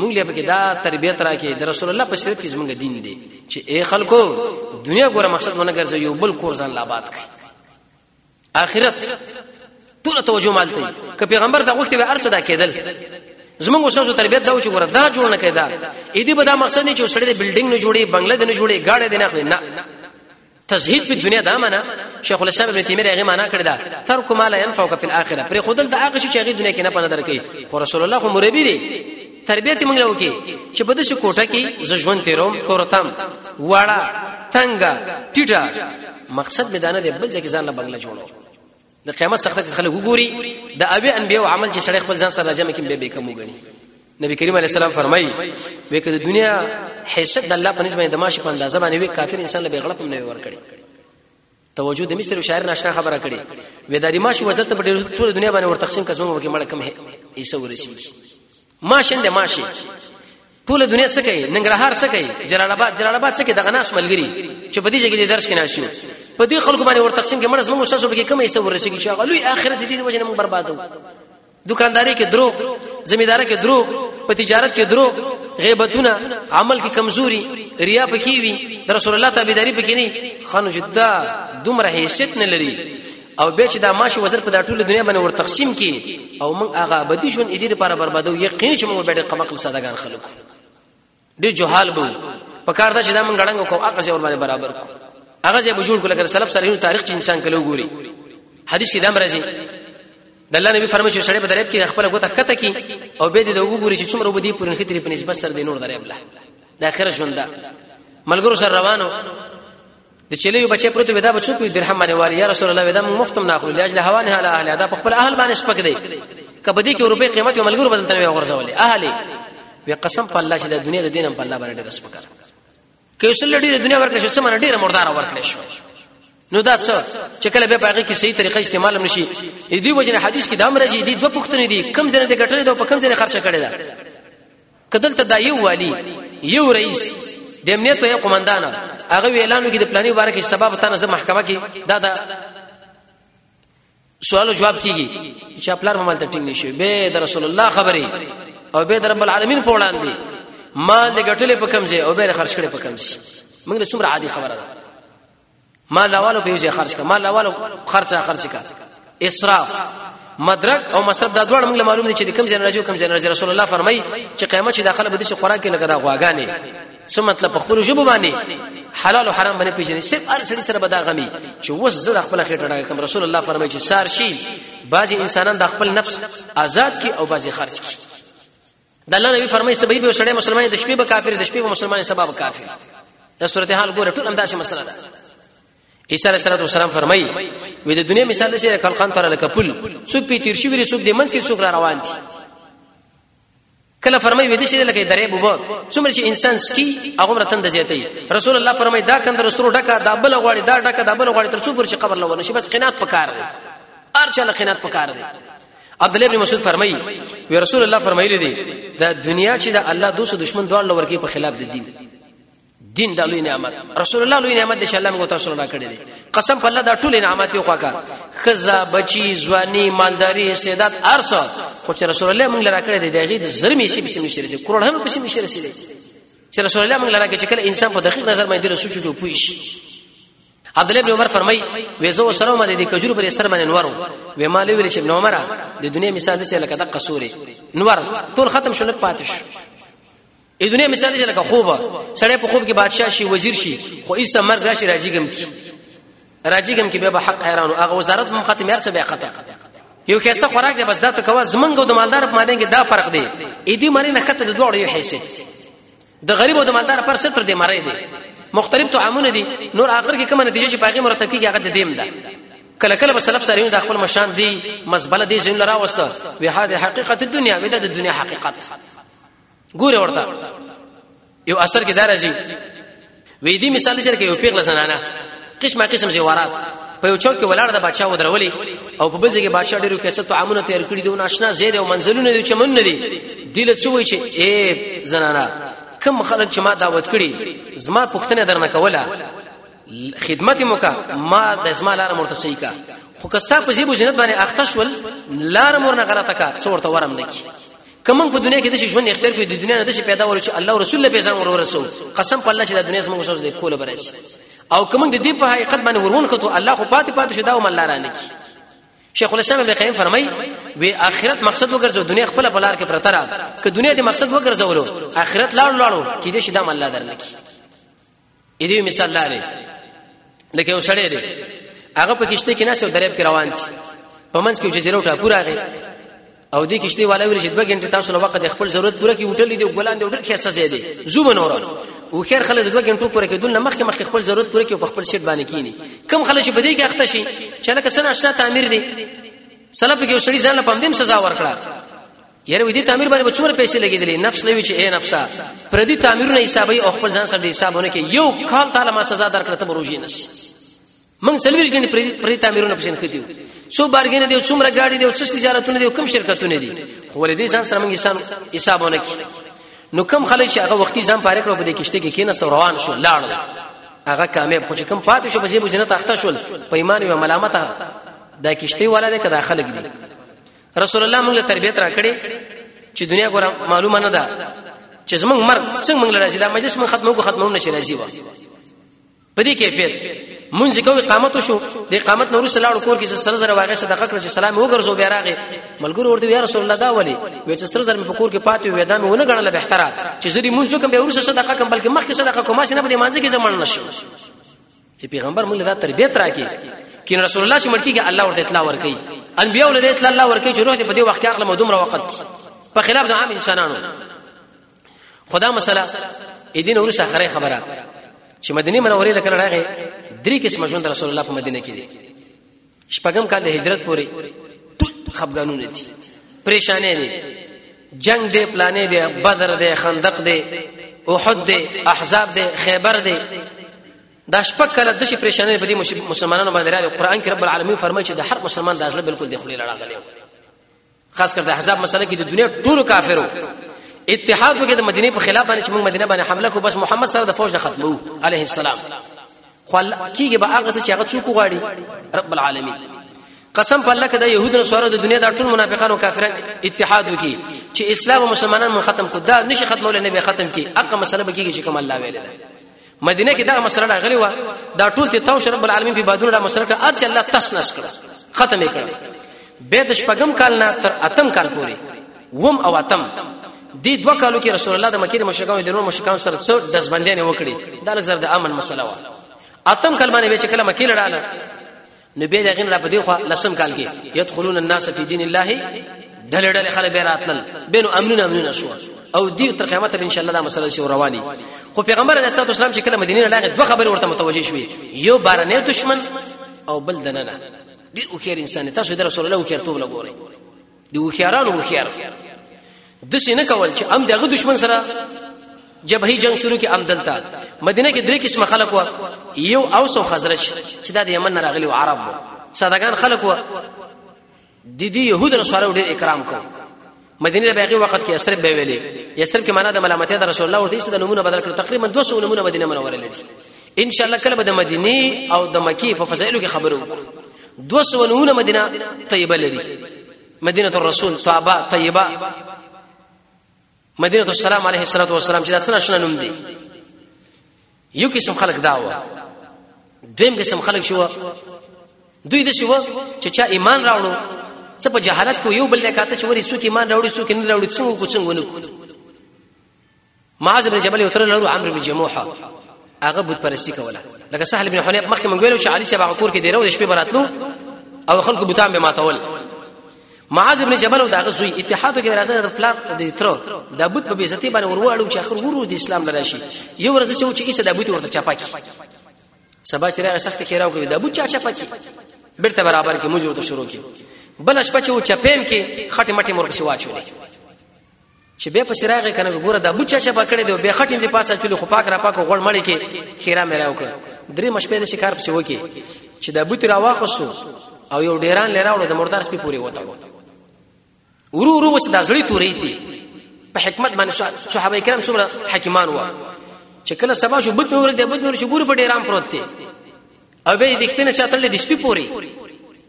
موږ له بګدا تربیت راکې د رسول الله په شریعت کې زمونږ دین دی چې اے خلکو دنیا ګوره مقصد مونږ ګرځي یو بل کور ځان لا آباد کړي اخرت ټول توجه مالته ک پیغمبر دا وخت به ارڅ دا کېدل زمونږ اوسو تربيت دا و چې ګوره دا جوړ نه کېدا اې دې به دا مقصد نه چې سړی د بلډینګ نه جوړي بنگله نه جوړي گاډي نه اخلي نه تزهید په دنیا دا معنا شیخ الاسلام ابن تیمیه هغه معنا کړی دا ترک ما لا ينفعك في الاخره پر خودل د هغه شي چې هغه دنیا کې نه پنه درکې خو رسول الله خو مربي دی تربیت موږ لو کې چې په دې کوټه کې ز ژوند تیروم تورتم واړه تنګه ټیټه مقصد مې دانه دی بل ځکه ځان له بنگله جوړو د قیامت څخه چې خلک وګوري د اوی انبیو عمل چې سړی خپل ځان سره راجمه کې به کم وګڼي نبی کریم علیه السلام فرمایي وې کده دنیا حیثیت د الله په نسبت باندې ماشي په اندازه باندې وی کافر انسان له بغړپ نه ور کړی توجه د مصر شاعر ناشنا خبره کړي وې د دې ماشي وزت په ټول دنیا باندې ور تقسیم کسمو کې مړ کم هي ایسه ورسی ماشین د ماشي ټول دنیا څه کوي ننګرهار څه کوي جلال آباد جلال آباد څه کوي دغه ناس ملګری چې په دې ځای کې درس کې ناشو په دې خلکو باندې ور تقسیم کې مرز موږ ساسو کې کمې څه ورسېږي چې هغه لوی آخرت دې د وجنه موږ بربادو دکانداري کې دروغ زمیدار کې دروغ په تجارت کې دروغ غیبتونه عمل کې کمزوري ریا پکې وي د رسول الله تابعداري پکې نه خانو جدا دومره حیثیت نه لري او به چې دا ماشي وزر په دا ټول دنیا باندې ور تقسیم کی او موږ هغه ابدي ژوند دې لپاره بربادو یقین چې موږ به ډېر قمقل سادهګان خلک ډېر جهال بو په کار دا چې دا موږ غړنګ کو هغه ځای ور باندې برابر کو هغه ځای به جوړ کړل سلف سره تاریخ چې انسان کلو ګوري حدیث دې امر راځي د الله نبی فرمایي چې سړی په دریاب کې خپل غوته کته کی او به دې د وګوري چې څومره وبدي پرن خطرې په نسبت سره د نور دریاب له د اخر ژوند دا ملګرو سره روانو د چلیو بچي پروت وي دا به څوک وي درهم باندې والی یا رسول الله ودا موږ مفتم ناخلو لاجل هوا نه اله اهل دا په خپل اهل باندې شپک دی کبه دې کې روپې قیمت یو ملګرو بدل تنوي غرزولې اهل وی قسم په الله چې د دنیا د دینم په الله باندې ډېر سپکار کې وسل ډېر دنیا ورکړې شو سمره ډېر مردار ورکړې شو نو دا څه چې کله به پاګه کې صحیح طریقه استعمال نشي دې وجنه حدیث کې دا امر دي دوه پښتنې دي کم ځنه د ګټلې دوه په کم ځنه خرچه کړي دا کدلته دا یو والی یو رئیس د امنیت یو قومندان هغه اعلانو کې د پلاني باره کې سبب تانه زه محکمه کې دا دا سوال جواب کیږي چې خپل مال ته ټینګ نشي به د رسول الله خبري او به د رب العالمین په وړاندې مال د ګټلې په کم ځای او به خرج کړي په کم ځای موږ له څومره عادي خبره ده مال والو په یوځای خرج کا مال والو خرچه خرج کا اسراف مدرک او مصرف دا ډول موږ معلوم دي چې کوم ځای راځي کوم ځای راځي رسول الله فرمایي چې قیامت چې داخله بده شي خوراک کې لګرا غواګانې څه مطلب په خپل جوب باندې حلال او حرام باندې پیژنې صرف هر سړي سره بدا غمي چې وس زړه خپل خېټه ډاګه کوم رسول الله فرمایي چې سار شي بعضي انسانان د خپل نفس آزاد کی او بعضي خرج کی د الله نبی فرمایي سبي به شړې مسلمان د شپې به کافر د شپې به مسلمان سبب کافر د صورت حال ګوره ټول همداسې مسله ده عیسی علیه السلام فرمایي وې د دنیا مثال شي خلقان تر لکه پل څوک په تیر شي ویری څوک د منځ کې څوک را روان دي کله فرمایي وې د شي لکه درې بوبو څومره چې انسان سکی هغه مرتن د زیاتې رسول الله فرمایي دا کند رسول ډکا دا بل غواړي دا ډکا دا بل غواړي تر څو پر چې قبر لونه شي بس قناعت پکار دی ارچل قناعت پکار دی عبد الله بن مسعود فرمایي وی رسول الله فرمایلی دی دا دنیا چې د الله دوست دشمن دوه لور کې په خلاف د دین دین د لوی نعمت رسول الله لوی نعمت دی چې الله موږ تاسو را کړی دی قسم په الله دا ټول نعمت یو خواکا خزا بچی ځواني مالداري استعداد ارسه خو چې رسول الله موږ لرا کړی دی دغه د زرمې شي بسم الله کروڑ هم بسم الله رسیدي چې رسول الله موږ لرا کې چې کله انسان په دقیق نظر باندې سوچ کوي پوي شي عبد الله ابن عمر فرمای وې زه سره ما د کجور پر سر باندې نورو وې ما لویل چې ابن عمر د دنیا مثال دې لکه د قصورې نور ټول ختم شول پاتې شو د دنیا مثال دې لکه خوب سړی په خوب کې بادشاه شي وزیر شي خو ایسه مرګ راشي راځيګم کی راځيګم کی به حق حیران او هغه وزارت هم ختم هر څه به قطع یو کیسه خوراک دی بس دا ته کوا زمنګ او د مالدار په مابین کې دا فرق دی اې دې مری نه کته د دوړ یو حیثیت د غریب او د مالدار پر سر تر دې مړی دی مختلف طعامونه دي نور اخر کې کومه نتیجه چې پاګه مرتب کیږي هغه د دیم ده کله کله بسلف سره د خپل مشان دی مزبله دی زین لرا وسته وی هاذه حقیقت الدنیا ودا د دنیا حقیقت ګوره ورته یو اثر کې دارځي وې دې مثال سره کې یو پیغله زنانه قسمه قسم زیورات په یو چوک کې ولاړ د بادشاہ ودرولې او په بل ځای کې بادشاہ ډیرو کیسه ته عامونه تیار کړی دونه آشنا زیر او منزلونه دي چې من نه دي دل څه وای چې اے زنانا کم خلک چې ما دعوت کړي زما پښتنه درنه کوله خدمت موکا ما د اسما لار مرتسي کا خو کستا په زیبو جنت باندې اخته شول لار مور نه غلطه کا څورته ورم نکی کوم په دنیا کې د ژوند اختیار کوي د دنیا نه د پیدا ور چې الله رسول الله پیغام ور ورسو قسم په الله چې د دنیا سم وسوس د کوله برسي او کوم د دې په حقیقت باندې ورون خطو الله خو پاتې پاتې شو دا هم الله رانه کی شیخ الاسلام ابن قیم فرمای وی اخرت مقصد وګرځو دنیا خپل بلار کې پرته را که دنیا دې مقصد وګرځولو اخرت لاړ لاړو کې دې شدام الله درنه کی اې دې مثال لاره لکه یو سړی دی هغه په کشته کې ناسو درېب کې روان دي په منځ کې جزیره ټا پورا غي او دې کشته والا ویل چې دوه غنټه تاسو له وخت خپل ضرورت پوره کی وټلې دی ګلان دی ډېر خسته زی دی زوب نور او خیر خلک دوه غنټو پوره کې دونه مخکې مخکې خپل ضرورت پوره کی په خپل شیټ باندې کینی کم خلک په دې کې اخته شي چې لکه څنګه اشنا تعمیر دی سلف کې وسړي ځان له پمدیم سزا ورکړه یاره وې دې تعمیر باندې څومره پیسې لګېدلې نفس لوي چې اے نفسا پر دې تعمیرونه حسابي او خپل ځان سره دې حسابونه کې یو کال تعالی ما سزا درکړه ته بروجي نس من سلوي کې پر دې تعمیرونه پښین کتیو څو بارګین دی څومره ګاډي دی څه تجارتونه دی کوم شرکتونه دی خو ولې دې ځان سره موږ انسان حسابونه کې نو کم خلک چې هغه وختي ځان پاره کړو په دې کېشته کې کینه روان شو لاړ هغه کامیاب خو چې کم پاتې شو په دې بجنه تخته شول په ایمان او ملامت دا کېشته والا دې کدا خلک دي رسول الله موږ له تربيت راکړي چې دنیا ګور معلومه نه ده چې زمونږ مرګ څنګه موږ راځي دا مجلس موږ ختمو کو ختمو نه چې راځي و په دې کیفیت مونږ کوي قامت شو د قامت نور صلی الله کور کې سره زره واغې صدقه کړ چې سلام وګرځو بیا راغې ملګرو ورته یا رسول الله دا ولي وې چې سره زره په کور کې پاتې وې دا مې ونه غړل به احترام چې زری مونږ کوم به ورسره صدقه کوم بلکې مخکې صدقه کوم چې نه به مانځي کې زمون نشو چې پیغمبر موږ له تربیت راکې کین رسول الله چې مرتیږي الله ورته اطلاع ورکړي انبیاء ولې اطلاع الله ورکړي چې روح دې په دې وخت کې اخلم دومره وخت کې په خلاف د عام انسانانو خدا مسله اذن ورسه خره خبره چې مدینه منوره لکه راغې درې قسم ژوند رسول الله په مدینه کې دي شپږم کال د هجرت پورې ټول خپګانونه دي پریشانې دي جنگ دې پلانې دې بدر دې خندق دې احد دې احزاب دې خیبر دې دا شپږ کاله د شي پریشانې په دې مسلمانانو باندې راغلي قران کې رب العالمین فرمایي چې د هر مسلمان د اجل بالکل د خلی لړاغلی خاص کر د احزاب مسله کې د دنیا ټولو کافرو اتحاد وکړي د مدینه په خلاف باندې چې موږ مدینه باندې حمله کو بس محمد سره د فوج نه ختمو عليه السلام خو کیږي به هغه چې هغه څوک غواړي رب العالمین قسم په الله کده يهود او سوره د دنیا د ټول منافقان او کافرن اتحاد وکي چې اسلام او مسلمانان مو ختم کو دا نشي ختمول نه به ختم کی اقا مسله به کیږي چې کوم الله ویل ده مدینه کې دا مسله راغلی و دا ټول ته توش رب العالمین په بادونو دا مسله کړه ارچ الله تس نس کړه ختم یې کړه به د شپږم کال نه تر اتم کال پورې وم او اتم دی دوه کالو کې رسول الله د مکه مشرکان د نور مشرکان سره څو دزبندې نه وکړي دا لږ زر د امن مسله و اتم کال باندې چې کله مکه لړاله نو بیا دغه را په دی خو لسم کال کې يدخلون الناس في دين الله ډله ډله خلک به راتلل بینو امنون امنون شو او دی تر قیامت ان شاء الله دا مسله شو رواني خو پیغمبر علیه الصلاه والسلام چې کله مدینه نه لاغه دوه خبرې ورته متوجه شوې یو بارنه دشمن او بل دننه ډیر وکړ انسان تاسو د رسول الله وکړ ته ولا ګورئ د وخیارانو وخیار د څه نه کول چې ام دغه دشمن سره جبهي جنگ شروع کې ام دلته مدینه کې درې قسم خلک و یو اوس او خزرج چې د یمن راغلي او عرب و سادهګان خلک و د دې يهود رسول ډېر اکرام کوي مدینه باقي وخت کې اسرب به ویلي یسرب کې معنا د ملامتیا د رسول الله ورته د نمونه بدل کړ تقریبا 200 نمونه مدینه منوره لري ان شاء الله کله به د مدینه او د مکی په فضایلو کې خبرو وکړو 209 مدینه طیبه لري مدینه الرسول طابه طیبه مدینه السلام علیه الصلاه والسلام چې دا څنګه شنه نوم دی یو قسم خلک داوا دیم قسم خلک شو دوی د شو چې چا ایمان راوړو څه په جهالت کو یو بل لکاته چې وری څوک ایمان راوړي څوک نه راوړي څنګه کو څنګه ونه معاذ بن جبل وتر له عمرو بن جموحه هغه بت پرستی کوله لکه سهل بن حنیف مخکې مونږ ویلو چې علي صاحب هغه کور کې دیرو د شپې براتلو او خلکو بوتان به ماتول معاذ ابن جبل او داغه زوی اتحاد کې راځي د پلان د تر د بوت په بیزتی باندې ورواړو چې اخر ورو د اسلام لري شي یو ورځ چې و چې کیسه د بوت ورته چپاکي سبا چې راغی سخت کې راوګي د بوت چا چپاکي بیرته برابر کې موږ ورته شروع کی بل شپه چې و چپیم کې خټه مټه مرګ شو واچولې چې به پسې راغی کنه ګوره دا بچا شپه کړې دی به خټین دی پاسه چولې خو پاک را پاک غړ مړی کې خیره مې راو کړ درې مشپې د شکار پسې وکی چې دا بوت را واخصو او یو ډیران لراوړو د مردار سپې پوري وته ورو ورو وس د زړی تورې دي په حکمت باندې صحابه کرام څومره حکیمان و چې کله سبا شو بوت نور دې بوت نور شو ګور په ډیران پروت دی او به دې کپنه چا تړلې د شپې پوري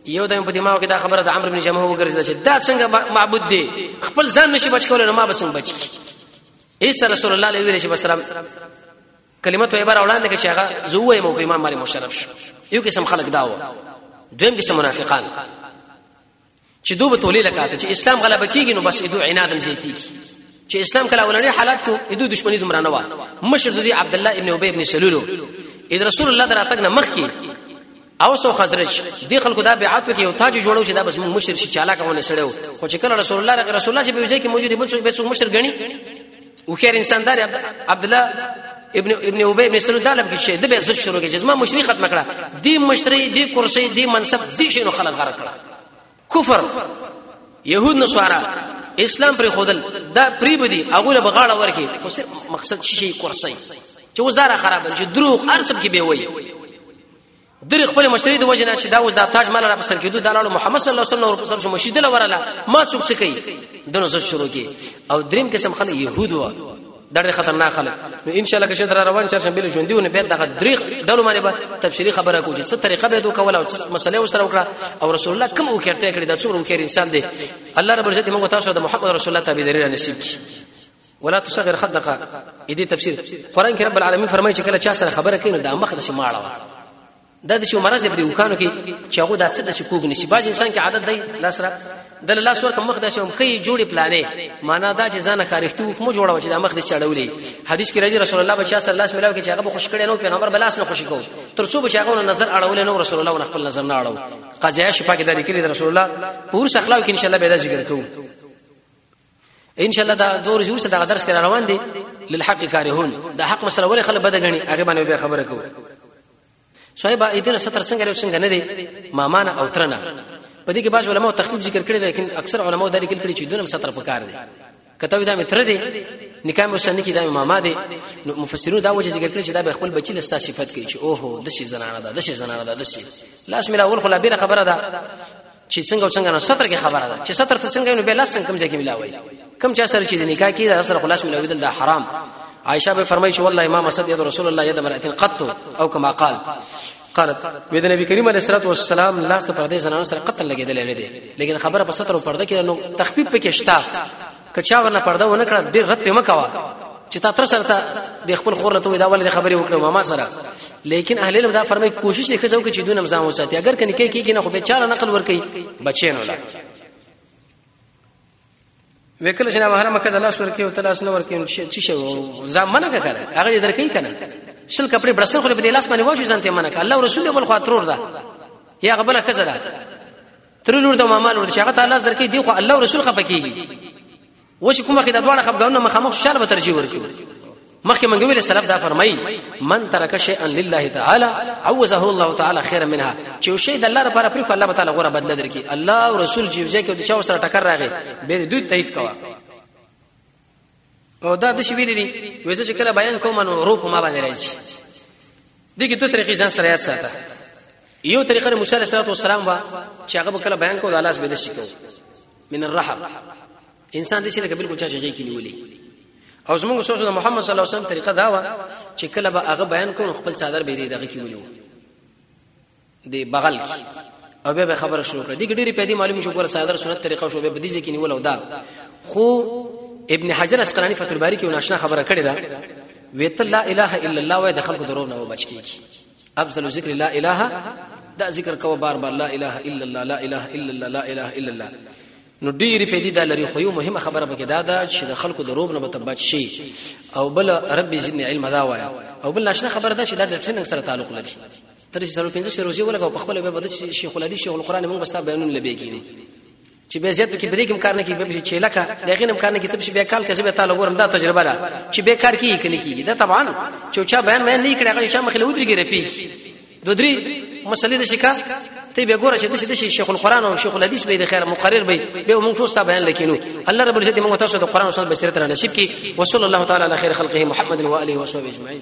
یو دم په دماغ کې دا خبره د عمرو بن جمعه وګرځیده چې دا څنګه معبود دی خپل ځان نشي بچ کولای نو ما به څنګه بچ کی ایس رسول الله علیه ویل چې بسلام کلمه طیبه راوړاندې کې چې هغه زوې مو په امام باندې مشرف شو یو قسم خلک داو دویم قسم منافقان چې دوی به تولې لکاته چې اسلام غلبه کیږي نو بس دوی عنادم زیاتیږي چې اسلام کله ولنې حالات کو دوی دښمنی دومره نه و مشر دوی عبد الله ابن ابي ابن سلول اذ رسول الله دراتګ نه مخ کې او سو خزرج دی خلکو دا بیعت وکي او تاج جوړو چې دا بس مشر شي چالاکونه سړیو خو چې کله رسول الله رسول الله چې به ځکه موجود به څوک مشر غني او خیر انسان دار عبد الله ابن ابن ابي ابن سلول دالب کې شه د به عزت شروع کې ما مشري ختم کړه دی مشري دی کرسي دی منصب دی شنو خلک غره کړه کفر يهود نصارا اسلام پر خودل دا پریب دي هغه له بغاړه ورکی خو صرف مقصد شي کرسي چې اوس دا خراب شي دروغ هر څه کې به وایي درې خپل مشتری د وجنه چې دا اوس دا تاج مال را پسر کېدو د لاله محمد صلی الله علیه وسلم اور پسر شو مشید لورلا ما څوک څه کوي دنو زړه شروع کی او دریم قسم خلک يهود و ډېر خطرناک خلک نو ان شاء الله که شي در روان چرشن بل ژوندۍ ونه به دغه دریخ ډلو باندې به تفصیلی خبره کوي څه طریقه به دوه کوله او مسلې وسره وکړه او رسول الله کوم وکړته کړی دا څومره وکړي انسان دی الله رب عزت موږ تاسو د محمد رسول الله تابعداري نصیب کړي ولا تصغر خدك اې دې تفسیر قران کې رب العالمین فرمایي چې کله چا سره خبره کینو دا مخ د شماړه وا دا د شو مرز په دې وکانو کې چې هغه د څه د شکوګ نشي باز انسان کې عادت دی لاس را د لاس ور کوم مخ د شوم خي جوړي پلانې معنا دا چې ځان خارښتي حکم جوړو چې د مخ د چړولې حدیث کې راځي رسول الله بچا سره لاس ملاو کې چې هغه خوش کړي نو پیغمبر بلاس نه خوشي کو تر څو بچا هغه نظر اړول نو رسول الله نه خپل نظر نه اړو قضایا شپه کې د لیکلي رسول الله پور اخلاق کې ان شاء الله به دا ذکر کوو ان شاء الله دا دور جوړ څه دا درس کرا روان دي للحق کارهون دا حق مسله ولې خلک بد غني هغه باندې به خبره کوو صاحب ایدنه ستر څنګه لري څنګه نه دي مامانه او ترنه په دې کې باج علماء تخفیف ذکر کړي لیکن اکثر علماء دا لیکل کړي چې دونم ستر پکار دي کته دا متر دي نکاح مو سن کې دا ماما دي نو مفسرون دا وجه ذکر کړي چې دا به خپل بچی لستا صفت کوي چې اوه د شي زنانه ده د شي زنانه ده د شي لاس ملا اول خلا بیره خبره ده چې څنګه څنګه نو ستر کې خبره ده چې ستر ته څنګه نو بلا څنګه کم ځای کې ملاوي کم چا سره چې د نکاح کې دا سره خلاص ملاوي دل دا حرام عائشه به فرمایي چې والله امام اسد يد رسول الله يد مرأه قط او كما قال قالت وې د نبی کریم علیه الصلاه والسلام لاس ته پردې زنانه سره قتل لګیدل نه دي لیکن خبره په ستر او پرده کې نو تخفیف پکې شته که چا ورنه پرده ونه کړه ډیر رد پېمه کوا چې تا تر سره ته د خپل خور له توې دا ولې خبرې وکړو ماما سره لیکن اهل علم دا فرمایي کوشش یې کوي چې دونه مزام وساتي اگر کني کې کېږي نه خو به چاله نقل ور کوي بچین ولا وکړه چې نه بهر مکه زلا سور کې او تلاس نه ور کې چې شو ځم منه کړه هغه درکې کنه شل کپڑے برسن خو په دې لاس باندې واجو ځانته منه الله رسول بل خاطر ده یا غبل کزلا تر لور د ماما لور شغه تعالی زر کې دی خو الله رسول خفکیږي و چې کومه کې د دواړه خفګانونه مخامخ شال به ترجیح ورکړي مخکې مونږ ویل سلف دا فرمایي من ترک شیئا لله تعالی عوزه الله تعالی خیر منها چې یو شی د الله لپاره پرې کو الله تعالی غوړه بدل درکې الله او رسول چې یو ځای کې د چا سره ټکر راغی به دوی تایید کوا او دا د شویل دي وې چې کله بیان کوم نو روپ ما باندې راځي دغه دوه طریقې ځان سره یاد ساته یو طریقه موسی علیه السلام وا چې هغه کله بیان کو د الله سبحانه شي کو من الرحم انسان دې چې لکه بالکل چا جګې کې نیولې او زموږ سوچ د محمد صلی الله علیه وسلم طریقه دا و چې کله به هغه بیان کو خپل صادر به دې دغه کې ونیو دی بغل کی او به خبره شروع کړه دغه ډیره پیدا معلومه شو ګور صادر سنت طریقه شو به بدیزه کې نیول او دا خو ابن حجر اسقلانی فتح الباری کې ناشنا خبره کړې ده ویت لا اله الا الله وای د خلکو درو نه وبچ کیږي افضل ذکر لا اله دا ذکر کوه بار بار لا اله الا الله لا اله الا الله لا اله الا الله نو ډیره فائدې ده لري خو یو مهمه خبره پکې دا ده چې د خلکو د روب نه متبچ شي او بل رب زدنی علم دا وایا او بل ناشنا خبره ده چې دا د څنګه سره تعلق لري تر څلور پنځه شپې روزي ولګو په خپل به بده شیخ الحدیث شیخ القران موږ بستا بیانون لبی کینی چې به زیات کې بده کوم کار نه کوي به چې لکه دا غینم کار نه کوي تبش به کال کې به تعالی ګورم دا تجربه ده چې به کار کوي کني کیږي دا طبعا چې چا بیان مې نه کړی هغه چې مخې له ودري ګرې پیږي دو درې مسلې د شکا ته به ګوره چې د شي شیخ القران او شیخ الحدیث به د خیر مقرر به به موږ ټول ستاسو بیان لکینو الله رب العزت موږ تاسو د قران او سنت بشریت را نصیب کی وصلی الله تعالی علی خیر خلقه محمد و اله و صحبه اجمعین